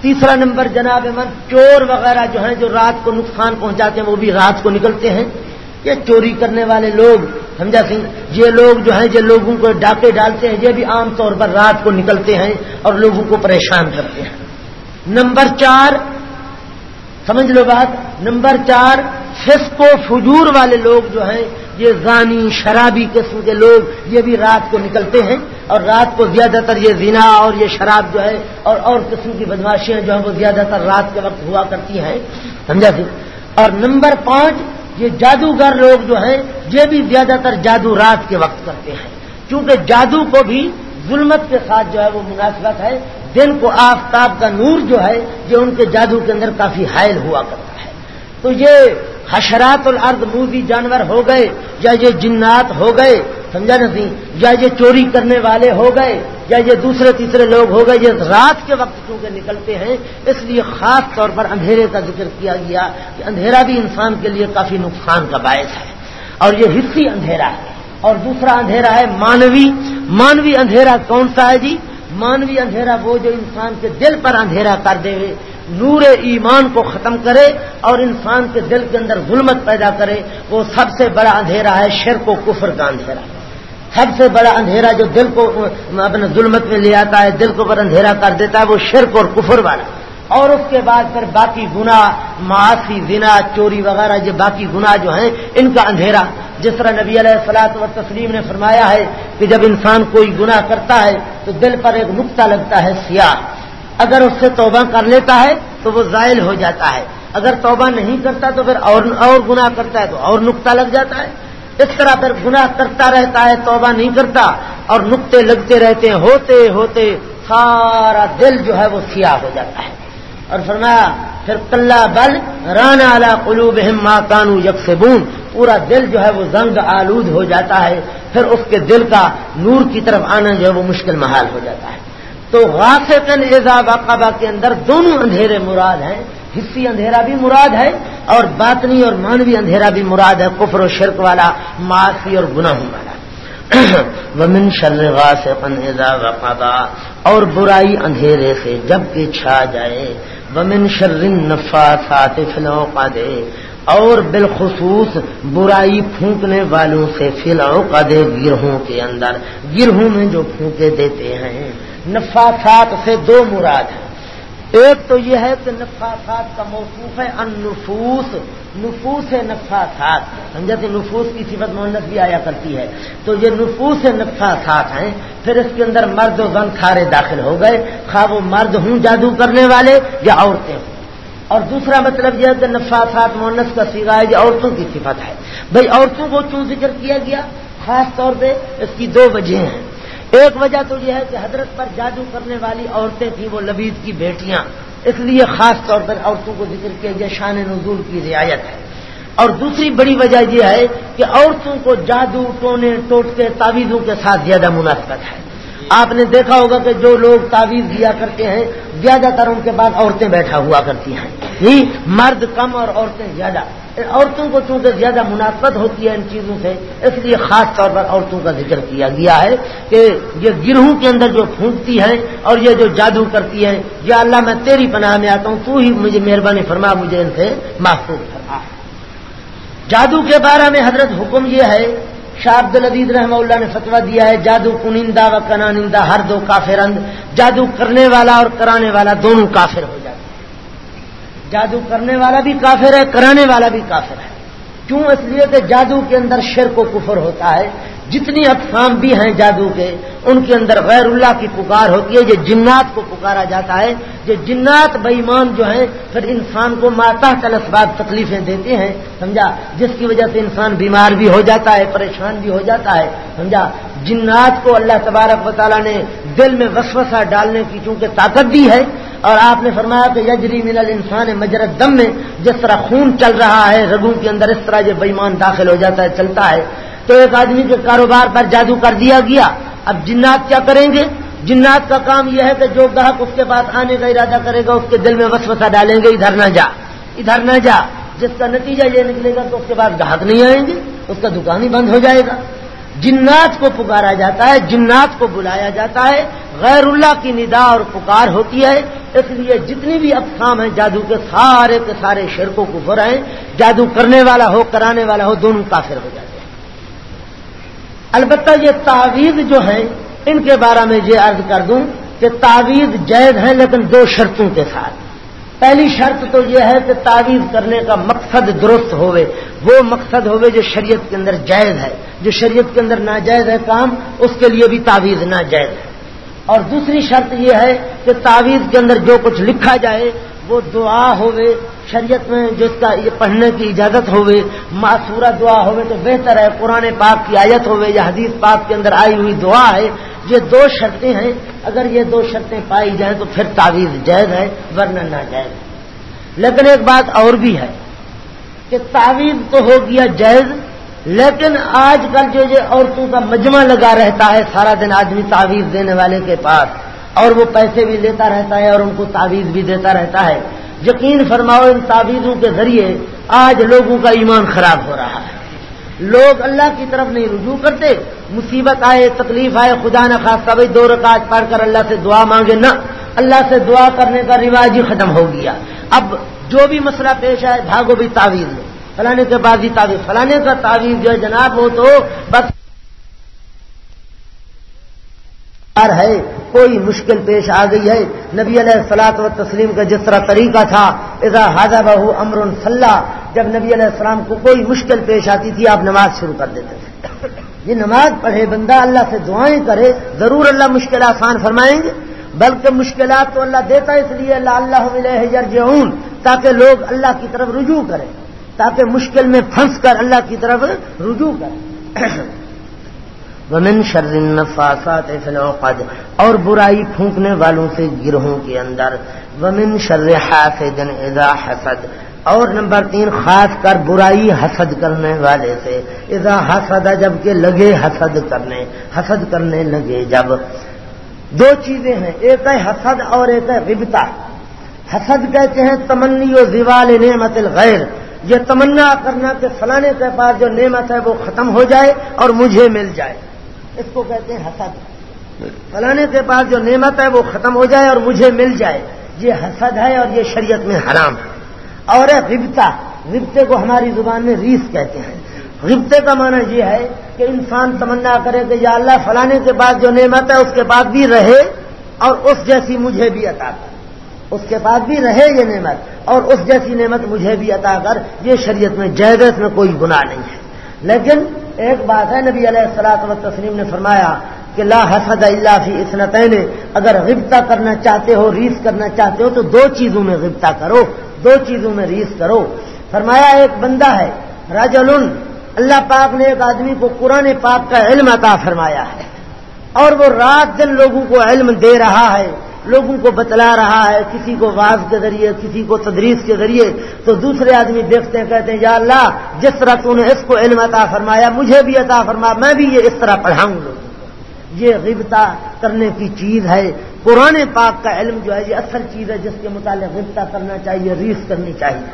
تیسرا نمبر جناب من، چور وغیرہ جو ہیں جو رات کو نقصان پہنچاتے ہیں وہ بھی رات کو نکلتے ہیں۔ یہ چوری کرنے والے لوگ، سمجھا سنگھ، یہ لوگ جو ہیں جو لوگوں کو ڈاکے ڈالتے ہیں، یہ بھی عام طور پر رات کو نکلتے ہیں اور لوگوں کو پریشان کرتے ہیں۔ نمبر چار، سمجھ لو بات، نمبر چار، فسق و فجور والے لوگ جو ہیں، یہ زانی شرابی قسم کے لوگ، یہ بھی رات کو نکلتے ہیں اور رات کو زیادہ تر یہ زنا اور یہ شراب جو ہے، اور اور قسم کی بدماشیاں جو ہیں، وہ زیادہ تر رات کے وقت ہوا کرتی ہیں۔ سمجھا سی اور نمبر پانچ یہ جادوگر لوگ جو ہیں، یہ بھی زیادہ تر جادو رات کے وقت کرتے ہیں۔ کیونکہ جادو کو بھی ظلمت کے ساتھ جو ہے وہ مناسبت ہے دن کو آفتاب کا نور جو ہے، یہ ان کے جادو کے اندر کافی حائل ہوا کرتا ہے۔ تو یہ حشرات الارض موزی جانور ہو گئے، یا یہ جنات ہو گئے، سمجھا نہیں یا یہ چوری کرنے والے ہو گئے یا یہ دوسرے تیسرے لوگ ہو گئے، یہ رات کے وقت کیونکہ نکلتے ہیں، اس لیے خاص طور پر اندھیرے کا ذکر کیا گیا کہ اندھیرا بھی انسان کے لیے کافی نقصان کا باعث ہے۔ اور یہ حصی اندھیرا ہے۔ اور دوسرا اندھیرا ہے مانوی۔ مانوی اندھیرا کون سا ہے جی؟ مانوی اندھیرا وہ جو انسان کے دل پر اندھیرا کر دے، نور ایمان کو ختم کرے اور انسان کے دل کے اندر ظلمت پیدا کرے، وہ سب سے بڑا اندھیرا ہے شرک و کفر کا اندھیرا۔ ہے سب سے بڑا اندھیرا جو دل کو اپنے ظلمت میں لے آتا ہے، دل کو پر اندھیرا کر دیتا ہے، وہ شرک اور کفر والا۔ اور اس کے بعد پھر باقی گنا معاشی زنا، چوری وغیرہ، یہ باقی گنا جو ہیں، ان کا اندھیرا۔ جس طرح نبی علیہ السلاط و تسلیم نے فرمایا ہے کہ جب انسان کوئی گنا کرتا ہے، تو دل پر ایک نقطہ لگتا ہے سیاہ۔ اگر اس سے توبہ کر لیتا ہے، تو وہ زائل ہو جاتا ہے۔ اگر توبہ نہیں کرتا، تو پھر اور اور گناہ کرتا ہے، تو اور نقطہ لگ جاتا ہے۔ اس طرح پھر گناہ کرتا رہتا ہے، توبہ نہیں کرتا اور نقطے لگتے رہتے ہیں، ہوتے ہوتے سارا دل جو ہے وہ سیاہ ہو جاتا ہے۔ اور فرمایا، پھر کلّا بل رانا قلوب ماں کانو یکسبون۔ پورا دل جو ہے وہ زنگ آلود ہو جاتا ہے، پھر اس کے دل کا نور کی طرف آنا جو ہے وہ مشکل محال ہو جاتا ہے۔ تو غافقن ایزا واقعہ کے اندر دونوں اندھیرے مراد ہیں۔ حصی اندھیرا بھی مراد ہے اور باطنی اور مانوی اندھیرا بھی مراد ہے، کفر و شرک والا، معافی اور گناہوں والا۔ ومن شر غاسقن اذا وقبا اور برائی اندھیرے سے جبکہ چھا جائے۔ ومن شر النفاثات فی العقد۔ اور بالخصوص برائی پھونکنے والوں سے فی العقد گرہوں کے اندر۔ گرہوں میں جو پھونکے دیتے ہیں۔ نفاثات سے دو مراد ہیں۔ ایک تو یہ ہے کہ نفاثات کا موصوف ہے ان نفوس نفوس نفاثات۔ سمجھا کہ نفوس کی صفت مونت بھی آیا کرتی ہے۔ تو یہ نفوس نفاثات ہیں، پھر اس کے اندر مرد و غن کھارے داخل ہو گئے۔ خواب وہ مرد ہوں جادو کرنے والے یا عورتیں ہوں۔ اور دوسرا مطلب یہ ہے کہ نفاثات مونس کا سیگا ہے، یہ عورتوں کی صفت ہے۔ بھئی عورتوں کو کیوں ذکر کیا گیا؟ خاص طور پہ اس کی دو وجہ ہیں۔ ایک وجہ تو یہ ہے کہ حضرت پر جادو کرنے والی عورتیں تھیں وہ لبید کی بیٹیاں۔ اس لیے خاص طور پر عورتوں کو ذکر کیا گیا، شان نزول کی رعایت ہے۔ اور دوسری بڑی وجہ یہ ہے کہ عورتوں کو جادو، ٹونے، ٹوٹتے تعویذوں کے ساتھ زیادہ مناسبت ہے۔ آپ نے دیکھا ہوگا کہ جو لوگ تعویذ دیا کرتے ہیں، زیادہ تر ان کے بعد عورتیں بیٹھا ہوا کرتی ہیں۔ مرد کم اور عورتیں زیادہ۔ عورتوں کو چونکہ زیادہ مناسبت ہوتی ہے ان چیزوں سے، اس لیے خاص طور پر عورتوں کا ذکر کیا گیا ہے کہ یہ گروہوں کے اندر جو پھونکتی ہے اور یہ جو جادو کرتی ہے، یا اللہ میں تیری پناہ میں آتا ہوں، تو ہی مجھے مہربانی فرما، مجھے ان سے محفوظ فرما۔ جادو کے بارے میں حضرت حکم یہ ہے، شاہ عبد العزیز رحمہ اللہ نے فتوا دیا ہے، جادو کنندہ و کنانندہ ہر دو کافر اند، جادو کرنے والا اور کرانے والا دونوں کافر ہو جاتے ہیں جادو کرنے والا بھی کافر ہے، کرانے والا بھی کافر ہے۔ کیوں؟ اس لیے کہ جادو کے اندر شرک و کفر ہوتا ہے۔ جتنی اقسام بھی ہیں جادو کے، ان کے اندر غیر اللہ کی پکار ہوتی ہے، یہ جنات کو پکارا جاتا ہے۔ یہ جنات بےمان جو ہیں، پھر انسان کو ماتا اسباب تکلیفیں دیتے ہیں۔ سمجھا؟ جس کی وجہ سے انسان بیمار بھی ہو جاتا ہے، پریشان بھی ہو جاتا ہے۔ سمجھا؟ جنات کو اللہ تبارک و تعالیٰ نے دل میں وسوسہ ڈالنے کی چونکہ طاقت دی ہے اور آپ نے فرمایا کہ یجری من الانسان مجرد دم میں جس طرح خون چل رہا ہے، رگوں کے اندر اس طرح یہ بےمان داخل ہو جاتا ہے، چلتا ہے۔ تو ایک آدمی کے کاروبار پر جادو کر دیا گیا۔ اب جنات کیا کریں گے؟ جنات کا کام یہ ہے کہ جو گاہک اس کے پاس آنے کا ارادہ کرے گا، اس کے دل میں وسوسہ ڈالیں گے، ادھر نہ جا، ادھر نہ جا۔ جس کا نتیجہ یہ نکلے گا تو اس کے بعد گاہک نہیں آئیں گے، اس کا دکان ہی بند ہو جائے گا۔ جنات کو پکارا جاتا ہے، جنات کو بلایا جاتا ہے۔ غیر اللہ کی ندا اور پکار ہوتی ہے۔ اس لیے جتنی بھی اقسام ہیں، جادو کے سارے کے سارے شرکوں کو بر ہیں جادو کرنے والا ہو، کرانے والا ہو، دونوں کافر ہو جاتے ہیں۔ البتہ یہ تعویذ جو ہیں، ان کے بارے میں یہ عرض کر دوں کہ تعویذ جائز ہیں لیکن دو شرطوں کے ساتھ۔ پہلی شرط تو یہ ہے کہ تعویذ کرنے کا مقصد درست ہوئے، وہ مقصد ہوئے جو شریعت کے اندر جائز ہے۔ جو شریعت کے اندر ناجائز ہے کام، اس کے لیے بھی تعویذ ناجائز ہے۔ اور دوسری شرط یہ ہے کہ تعویذ کے اندر جو کچھ لکھا جائے، وہ دعا ہوئے شریعت میں جس کا یہ پڑھنے کی اجازت ہوئے، معصورہ دعا ہوئے تو بہتر ہے، قرآن پاک کی آیت ہوئے، یا حدیث پاک کے اندر آئی ہوئی دعا ہے۔ یہ دو شرطیں ہیں۔ اگر یہ دو شرطیں پائی جائیں تو پھر تعویذ جائز ہے، ورنہ نہ جائز۔ لیکن ایک بات اور بھی ہے کہ تعویذ تو ہو گیا جائز، لیکن آج کل جو یہ عورتوں کا مجمع لگا رہتا ہے، سارا دن آدمی تعویذ دینے والے کے پاس اور وہ پیسے بھی لیتا رہتا ہے اور ان کو تعویذ بھی دیتا رہتا ہے۔ یقین فرماؤ ان تعویذوں کے ذریعے آج لوگوں کا ایمان خراب ہو رہا ہے۔ لوگ اللہ کی طرف نہیں رجوع کرتے۔ مصیبت آئے، تکلیف آئے، خدا نہ خاص بھائی دو رکعت پڑھ کر اللہ سے دعا مانگے نہ۔ اللہ سے دعا کرنے کا رواج ہی ختم ہو گیا۔ اب جو بھی مسئلہ پیش آئے، بھاگو بھی تعویذ لو۔ فلانے کے بعد ہی تعویذ۔ فلانے کا تعویذ جو ہے جناب ہو تو بس ہے، کوئی مشکل پیش آ گئی ہے۔ نبی علیہ السلاط و تسلیم کا جس طرح طریقہ تھا، اذا حاضہ بہو امر صلاح جب نبی علیہ السلام کو کوئی مشکل پیش آتی تھی، آپ نماز شروع کر دیتے تھے۔ یہ نماز پڑھے بندہ اللہ سے دعائیں کرے، ضرور اللہ مشکل آسان فرمائیں گے۔ بلکہ مشکلات تو اللہ دیتا ہے، اس لیے اللہ اللہ یرجعون، تاکہ لوگ اللہ کی طرف رجوع کریں، تاکہ مشکل میں پھنس کر اللہ کی طرف رجوع کریں۔ ومن شر النفاثات فی العقد، اور برائی پھونکنے والوں سے گروہوں کے اندر، ومن شر حاسد اذا حسد، اور نمبر تین، خاص کر برائی حسد کرنے والے سے، اذا حسد جبکہ لگے حسد کرنے حسد کرنے لگے جب۔ دو چیزیں ہیں، ایک ہے حسد اور ایک ہے غبتا حسد کہتے ہیں، تمنی و زوال نعمت الغیر۔ یہ تمنا کرنا کہ فلانے کے پاس جو نعمت ہے وہ ختم ہو جائے اور مجھے مل جائے۔ اس کو کہتے ہیں حسد۔ فلانے کے پاس جو نعمت ہے وہ ختم ہو جائے اور مجھے مل جائے۔ یہ حسد ہے اور یہ شریعت میں حرام ہے۔ اور ہے ربتا ربتے کو ہماری زبان میں ریس کہتے ہیں۔ ربتے کا معنی یہ ہے کہ انسان تمنا کرے کہ یا اللہ فلانے کے بعد جو نعمت ہے اس کے بعد بھی رہے اور اس جیسی مجھے بھی عطا کر۔ اس کے بعد بھی رہے یہ نعمت اور اس جیسی نعمت مجھے بھی عطا کر۔ یہ شریعت میں جیدت میں کوئی گناہ نہیں ہے۔ لیکن ایک بات ہے، نبی علیہ السلاط و تسلیم نے فرمایا کہ لا حسد اللہ فی اسنتین اگر غبطہ کرنا چاہتے ہو، ریس کرنا چاہتے ہو، تو دو چیزوں میں غبطہ کرو، دو چیزوں میں ریس کرو۔ فرمایا ایک بندہ ہے راجل اللہ پاک نے ایک آدمی کو قرآن پاک کا علم عطا فرمایا ہے، اور وہ رات دن لوگوں کو علم دے رہا ہے۔ لوگوں کو بتلا رہا ہے، کسی کو واز کے ذریعے، کسی کو تدریس کے ذریعے، تو دوسرے آدمی دیکھتے ہیں، کہتے ہیں، یا اللہ، جس طرح تو نے اس کو علم عطا فرمایا، مجھے بھی عطا فرمایا میں بھی یہ اس طرح پڑھاؤں لوگوں کو یہ غبتا کرنے کی چیز ہے۔ قرآن پاک کا علم جو ہے، یہ اصل چیز ہے جس کے متعلق غبتا کرنا چاہیے، ریس کرنی چاہیے۔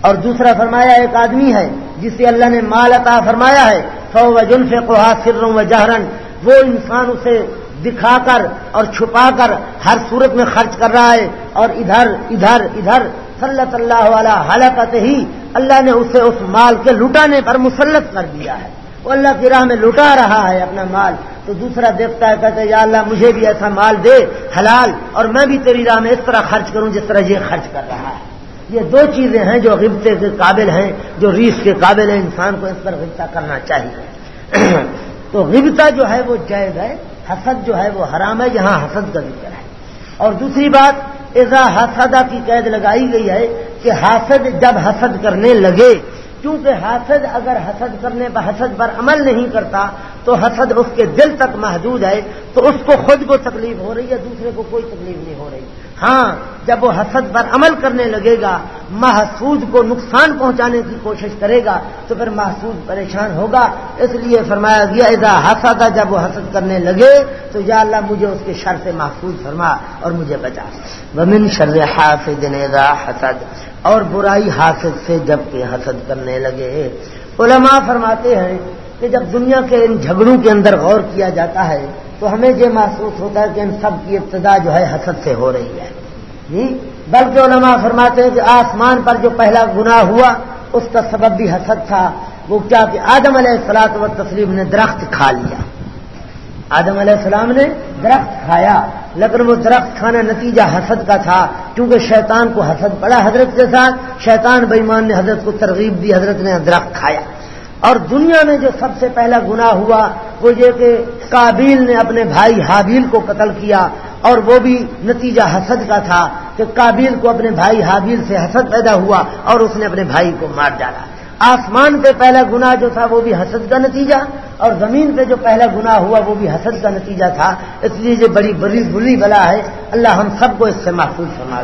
اور دوسرا فرمایا، ایک آدمی ہے جسے اللہ نے مال عطا فرمایا ہے فو و جنف کو حاصر و جہرن وہ انسان اسے دکھا کر اور چھپا کر ہر صورت میں خرچ کر رہا ہے اور ادھر ادھر ادھر صلی اللہ والا حالت ہی اللہ نے اسے اس مال کے لٹانے پر مسلط کر دیا ہے۔ وہ اللہ کی راہ میں لٹا رہا ہے اپنا مال۔ تو دوسرا دیکھتا ہے کہتے یا اللہ، مجھے بھی ایسا مال دے، حلال، اور میں بھی تیری راہ میں اس طرح خرچ کروں جس طرح یہ خرچ کر رہا ہے۔ یہ دو چیزیں ہیں جو غبتے کے قابل ہیں، جو ریس کے قابل ہیں۔ انسان کو اس پر غبتا کرنا چاہیے۔ تو غبتا جو ہے وہ جائز ہے۔ حسد جو ہے وہ حرام ہے، یہاں حسد کا ذکر ہے۔ اور دوسری بات ایزا حسدہ کی قید لگائی گئی ہے کہ حاسد جب حسد کرنے لگے، کیونکہ حسد اگر حسد کرنے پر حسد پر عمل نہیں کرتا، تو حسد اس کے دل تک محدود ہے، تو اس کو خود کو تکلیف ہو رہی ہے، دوسرے کو کوئی تکلیف نہیں ہو رہی۔ ہاں جب وہ حسد پر عمل کرنے لگے گا، محسود کو نقصان پہنچانے کی کوشش کرے گا، تو پھر محسود پریشان ہوگا۔ اس لیے فرمایا گیا ایسا حسد، جب وہ حسد کرنے لگے، تو یا اللہ مجھے اس کے شر سے محفوظ فرما اور مجھے بچا۔ ومن شر حافظ حسد۔ اور برائی حافظ سے جبکہ حسد کرنے لگے۔ علماء فرماتے ہیں کہ جب دنیا کے ان جھگڑوں کے اندر غور کیا جاتا ہے تو ہمیں یہ محسوس ہوتا ہے کہ ان سب کی ابتدا جو ہے حسد سے ہو رہی ہے۔ جی؟ بلکہ علماء فرماتے ہیں کہ آسمان پر جو پہلا گناہ ہوا، اس کا سبب بھی حسد تھا۔ وہ کیا کہ آدم علیہ السلاط و تسلیم نے درخت کھا لیا۔ آدم علیہ السلام نے درخت کھایا۔ لیکن وہ درخت کھانا نتیجہ حسد کا تھا، کیونکہ شیطان کو حسد پڑا حضرت کے ساتھ۔ شیطان بےمان نے حضرت کو ترغیب دی، حضرت نے درخت کھایا۔ اور دنیا میں جو سب سے پہلا گناہ ہوا، وہ یہ کہ کابیل نے اپنے بھائی حابیل کو قتل کیا اور وہ بھی نتیجہ حسد کا تھا کہ کابیل کو اپنے بھائی حابیل سے حسد پیدا ہوا اور اس نے اپنے بھائی کو مار ڈالا۔ آسمان پہ پہلا گناہ جو تھا وہ بھی حسد کا نتیجہ اور زمین پہ جو پہلا گناہ ہوا وہ بھی حسد کا نتیجہ تھا۔ اس لیے یہ بڑی بری بری بلا ہے۔ اللہ ہم سب کو اس سے محفوظ فرما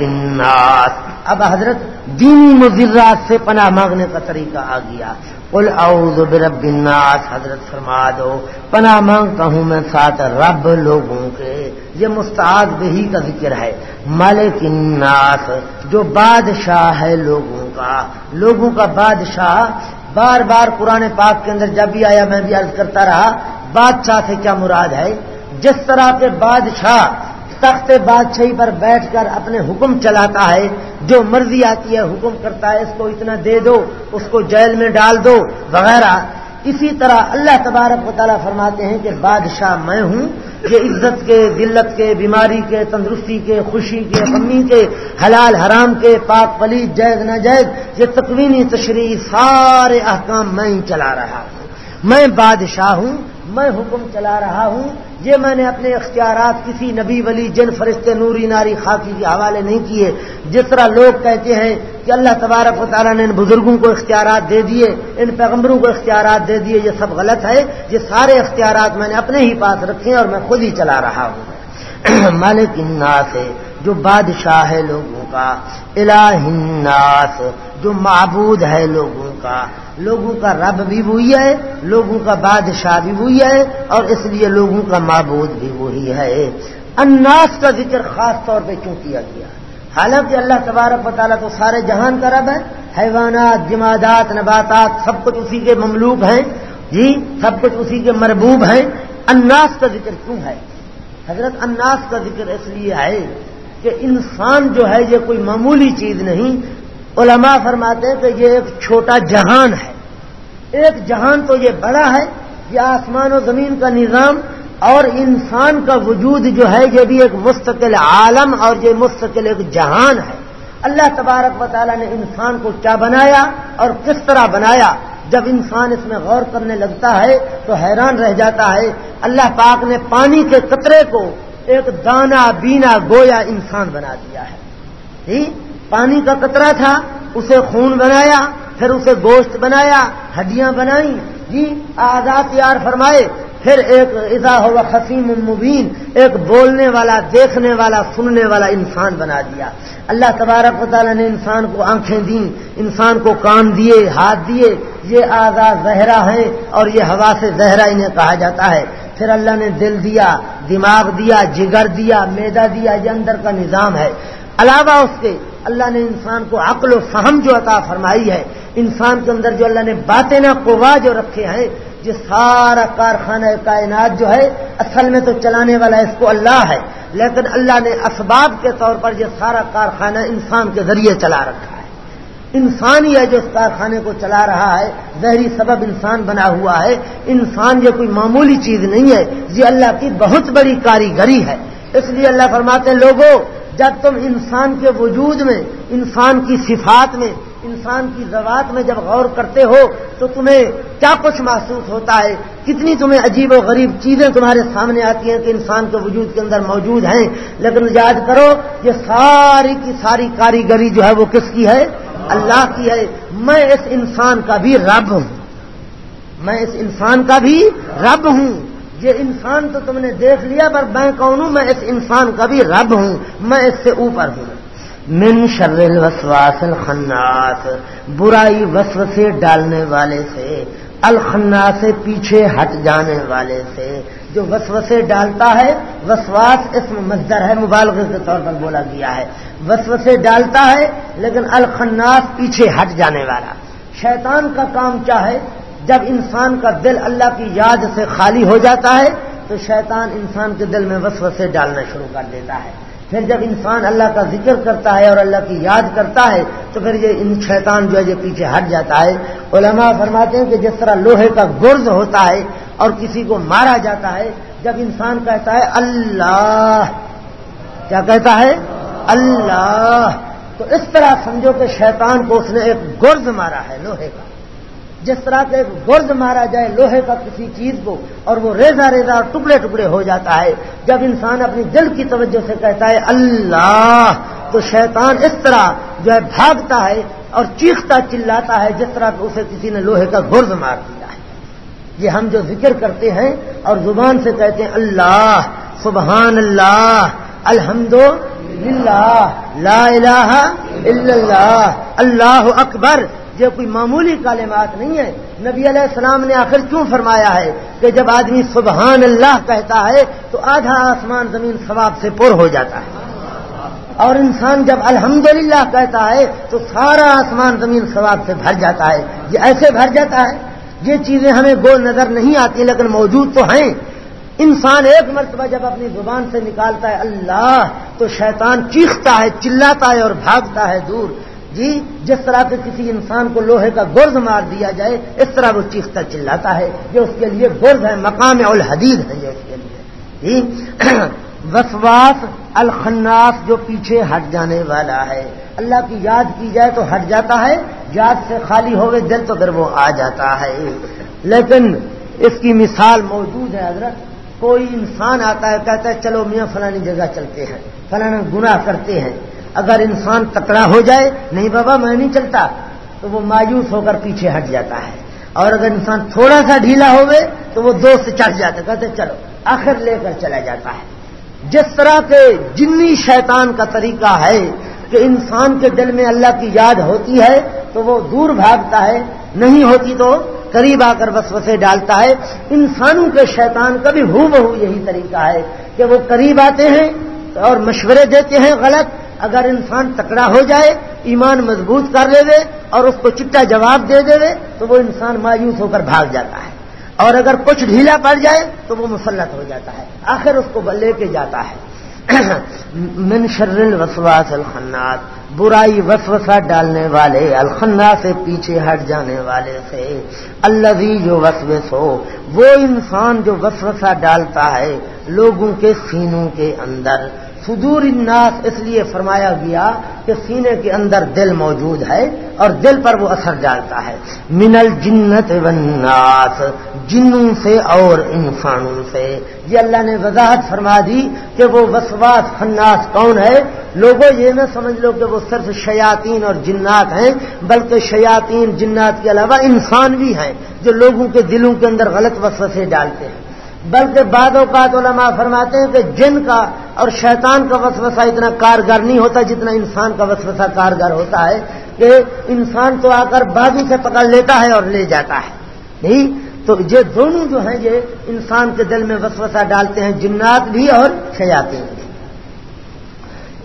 الناس۔ اب حضرت دینی مضرات سے پناہ مانگنے کا طریقہ آ گیا۔ قل اعوذ برب الناس، حضرت فرما دو، پناہ مانگتا ہوں میں ساتھ رب لوگوں کے۔ یہ مستعد بہی کا ذکر ہے۔ ملک الناس، جو بادشاہ ہے لوگوں کا۔ لوگوں کا بادشاہ، بار بار قرآن پاک کے اندر جب بھی آیا میں بھی عرض کرتا رہا، بادشاہ سے کیا مراد ہے؟ جس طرح کے بادشاہ تخت بادشاہی پر بیٹھ کر اپنے حکم چلاتا ہے، جو مرضی آتی ہے حکم کرتا ہے، اس کو اتنا دے دو، اس کو جیل میں ڈال دو، وغیرہ۔ اسی طرح اللہ تبارک و تعالیٰ فرماتے ہیں کہ بادشاہ میں ہوں، یہ عزت کے، ذلت کے، بیماری کے، تندرستی کے، خوشی کے، غمی کے، حلال حرام کے، پاک پلی جائز نہ جائز یہ تقوینی تشریح سارے احکام میں ہی چلا رہا ہوں۔ میں بادشاہ ہوں میں حکم چلا رہا ہوں، یہ میں نے اپنے اختیارات کسی نبی ولی، جن فرشتے نوری ناری خاکی کے حوالے نہیں کیے، جس طرح لوگ کہتے ہیں کہ اللہ تبارک و تعالیٰ نے ان بزرگوں کو اختیارات دے دیے، ان پیغمبروں کو اختیارات دے دیے، یہ سب غلط ہے۔ یہ سارے اختیارات میں نے اپنے ہی پاس رکھے ہیں اور میں خود ہی چلا رہا ہوں۔ مالک الناس ہے جو بادشاہ ہے لوگوں کا الہ الناس، جو معبود ہے لوگوں کا۔ لوگوں کا رب بھی وہی ہے، لوگوں کا بادشاہ بھی وہی ہے، اور اس لیے لوگوں کا معبود بھی وہی ہے۔ اناس کا ذکر خاص طور پہ کیوں کیا گیا؟ حالانکہ اللہ تبارک و تعالیٰ تو سارے جہان کا رب ہے، حیوانات، جمادات، نباتات، سب کچھ اسی کے مملوک ہیں۔ جی سب کچھ اسی کے مربوب ہیں۔ اناس کا ذکر کیوں ہے؟ حضرت اناس کا ذکر اس لیے ہے کہ انسان جو ہے یہ کوئی معمولی چیز نہیں۔ علماء فرماتے ہیں کہ یہ ایک چھوٹا جہان ہے۔ ایک جہان تو یہ بڑا ہے، یہ آسمان و زمین کا نظام اور انسان کا وجود جو ہے یہ بھی ایک مستقل عالم اور یہ مستقل ایک جہان ہے۔ اللہ تبارک و تعالیٰ نے انسان کو کیا بنایا اور کس طرح بنایا؟ جب انسان اس میں غور کرنے لگتا ہے تو حیران رہ جاتا ہے۔ اللہ پاک نے پانی کے قطرے کو ایک دانا بینا گویا انسان بنا دیا ہے۔ جی؟ پانی کا قطرہ تھا، اسے خون بنایا، پھر اسے گوشت بنایا، ہڈیاں بنائی جی آزاد تیار فرمائے، پھر ایک اضا ہوا خسیم مبین، ایک بولنے والا، دیکھنے والا، سننے والا انسان بنا دیا۔ اللہ تبارک و تعالیٰ نے انسان کو آنکھیں دیں، انسان کو کان دیے، ہاتھ دیے۔ یہ آزاد زہرا ہے اور یہ ہوا سے زہرا انہیں کہا جاتا ہے۔ پھر اللہ نے دل دیا، دماغ دیا، جگر دیا میدا دیا، یہ اندر کا نظام ہے۔ علاوہ اس کے اللہ نے انسان کو عقل و فہم جو عطا فرمائی ہے، انسان کے اندر جو اللہ نے باتیں نہ قوا جو رکھے ہیں، یہ سارا کارخانہ کائنات جو ہے، اصل میں تو چلانے والا اس کو اللہ ہے۔ لیکن اللہ نے اسباب کے طور پر یہ سارا کارخانہ انسان کے ذریعے چلا رکھا ہے۔ انسان ہی ہے جو اس کارخانے کو چلا رہا ہے ظہری سبب انسان بنا ہوا ہے۔ انسان یہ کوئی معمولی چیز نہیں ہے، یہ اللہ کی بہت بڑی کاریگری ہے۔ اس لیے اللہ فرماتے ہیں لوگوں جب تم انسان کے وجود میں، انسان کی صفات میں، انسان کی زبات میں جب غور کرتے ہو، تو تمہیں کیا کچھ محسوس ہوتا ہے؟ کتنی تمہیں عجیب و غریب چیزیں تمہارے سامنے آتی ہیں کہ انسان کے وجود کے اندر موجود ہیں۔ لیکن یاد کرو، یہ ساری کی ساری کاریگری جو ہے وہ کس کی ہے؟ اللہ کی ہے، میں اس انسان کا بھی رب ہوں۔ میں اس انسان کا بھی رب ہوں۔ یہ انسان تو تم نے دیکھ لیا، پر میں کون ہوں؟ میں اس انسان کا بھی رب ہوں۔ میں اس سے اوپر ہوں۔ من شر الوسواس الخناس، برائی وسوسے ڈالنے والے سے الخنا سے پیچھے ہٹ جانے والے سے۔ جو وسوسے ڈالتا ہے، وسواس اسم مزدر ہے، مبالغے کے طور پر بولا گیا ہے۔ وسوسے ڈالتا ہے، لیکن الخناس پیچھے ہٹ جانے والا۔ شیطان کا کام کیا ہے؟ جب انسان کا دل اللہ کی یاد سے خالی ہو جاتا ہے، تو شیطان انسان کے دل میں وسوسے ڈالنا شروع کر دیتا ہے۔ پھر جب انسان اللہ کا ذکر کرتا ہے اور اللہ کی یاد کرتا ہے، تو پھر یہ ان شیطان جو ہے، یہ پیچھے ہٹ جاتا ہے۔ علماء فرماتے ہیں کہ جس طرح لوہے کا گرز ہوتا ہے اور کسی کو مارا جاتا ہے، جب انسان کہتا ہے اللہ، کیا کہتا ہے؟ اللہ۔ تو اس طرح سمجھو کہ شیطان کو اس نے ایک گرز مارا ہے، لوہے کا۔ جس طرح سے ایک گرد مارا جائے لوہے کا کسی چیز کو اور وہ ریزا ریزا ٹکڑے ٹکڑے ہو جاتا ہے، جب انسان اپنی دل کی توجہ سے کہتا ہے، اللہ! تو شیطان اس طرح جو ہے بھاگتا ہے اور چیختا چلاتا ہے، جس طرح اسے کسی نے لوہے کا گرد مار دیا ہے۔ یہ ہم جو ذکر کرتے ہیں اور زبان سے کہتے ہیں، اللہ! سبحان اللہ! الحمد للہ لا الہ الا اللہ! اللہ اکبر! یہ کوئی معمولی کالمات نہیں ہے نبی علیہ السلام نے آخر کیوں فرمایا ہے کہ جب آدمی سبحان اللہ کہتا ہے تو آدھا آسمان زمین ثواب سے پر ہو جاتا ہے۔ اور انسان جب الحمدللہ کہتا ہے تو سارا آسمان زمین ثواب سے بھر جاتا ہے۔ یہ ایسے بھر جاتا ہے۔ یہ چیزیں ہمیں گول نظر نہیں آتی لیکن موجود تو ہیں۔ انسان ایک مرتبہ جب اپنی زبان سے نکالتا ہے اللہ تو شیطان چیختا ہے، چلاتا ہے اور بھاگتا ہے دور۔ جی جس طرح سے کسی انسان کو لوہے کا گرز مار دیا جائے، اس طرح وہ چیختا چلاتا ہے، جو اس کے لیے گرز ہے، مقام الحدید ہے یہ اس کے لیے۔ جی وسواس الخناس جو پیچھے ہٹ جانے والا ہے۔ اللہ کی یاد کی جائے تو ہٹ جاتا ہے، یاد سے خالی ہوئے دل تو پھر وہ آ جاتا ہے۔ لیکن اس کی مثال موجود ہے، حضرت، کوئی انسان آتا ہے، کہتا ہے، چلو میاں فلانی جگہ چلتے ہیں، فلانا گناہ کرتے ہیں۔ اگر انسان تکڑا ہو جائے، نہیں بابا، میں نہیں چلتا، تو وہ مایوس ہو کر پیچھے ہٹ جاتا ہے۔ اور اگر انسان تھوڑا سا ڈھیلا ہوئے، تو وہ دو سے چڑھ جاتا کہتے چلو، آخر لے کر چلا جاتا ہے۔ جس طرح کے جنی شیطان کا طریقہ ہے کہ انسان کے دل میں اللہ کی یاد ہوتی ہے، تو وہ دور بھاگتا ہے، نہیں ہوتی تو قریب آ کر وسوسے ڈالتا ہے۔ انسانوں کے شیطان کا بھی ہو بہو یہی طریقہ ہے کہ وہ قریب آتے ہیں اور مشورے دیتے ہیں غلط اگر انسان تکڑا ہو جائے، ایمان مضبوط کر لے دے اور اس کو چٹا جواب دے دے تو وہ انسان مایوس ہو کر بھاگ جاتا ہے۔ اور اگر کچھ ڈھیلا پڑ جائے، تو وہ مسلط ہو جاتا ہے۔ آخر اس کو لے کے جاتا ہے۔ من شر الوسواس الخنات برائی وسوسہ ڈالنے والے الخنا سے پیچھے ہٹ جانے والے سے۔ اللہ جو وسوس ہو وہ انسان جو وسوسہ ڈالتا ہے لوگوں کے سینوں کے اندر۔ صدور الناس اس لیے فرمایا گیا کہ سینے کے اندر دل موجود ہے اور دل پر وہ اثر ڈالتا ہے۔ منل جنت والناس، جنوں سے اور انسانوں سے۔ یہ اللہ نے وضاحت فرما دی کہ وہ وسواس خناس کون ہے؟ لوگوں، یہ نہ سمجھ لو کہ وہ صرف شیاطین اور جنات ہیں، بلکہ شیاطین جنات کے علاوہ انسان بھی ہیں جو لوگوں کے دلوں کے اندر غلط وسوسے ڈالتے ہیں۔ بلکہ بعد اوقات علماء فرماتے ہیں کہ جن کا اور شیطان کا وسوسہ اتنا کارگر نہیں ہوتا جتنا انسان کا وسوسہ کارگر ہوتا ہے کہ انسان تو آ کر بازو سے پکڑ لیتا ہے اور لے جاتا ہے۔ نہیں، تو یہ دونوں جو ہیں، یہ انسان کے دل میں وسوسہ ڈالتے ہیں، جنات بھی اور شیاتی بھی۔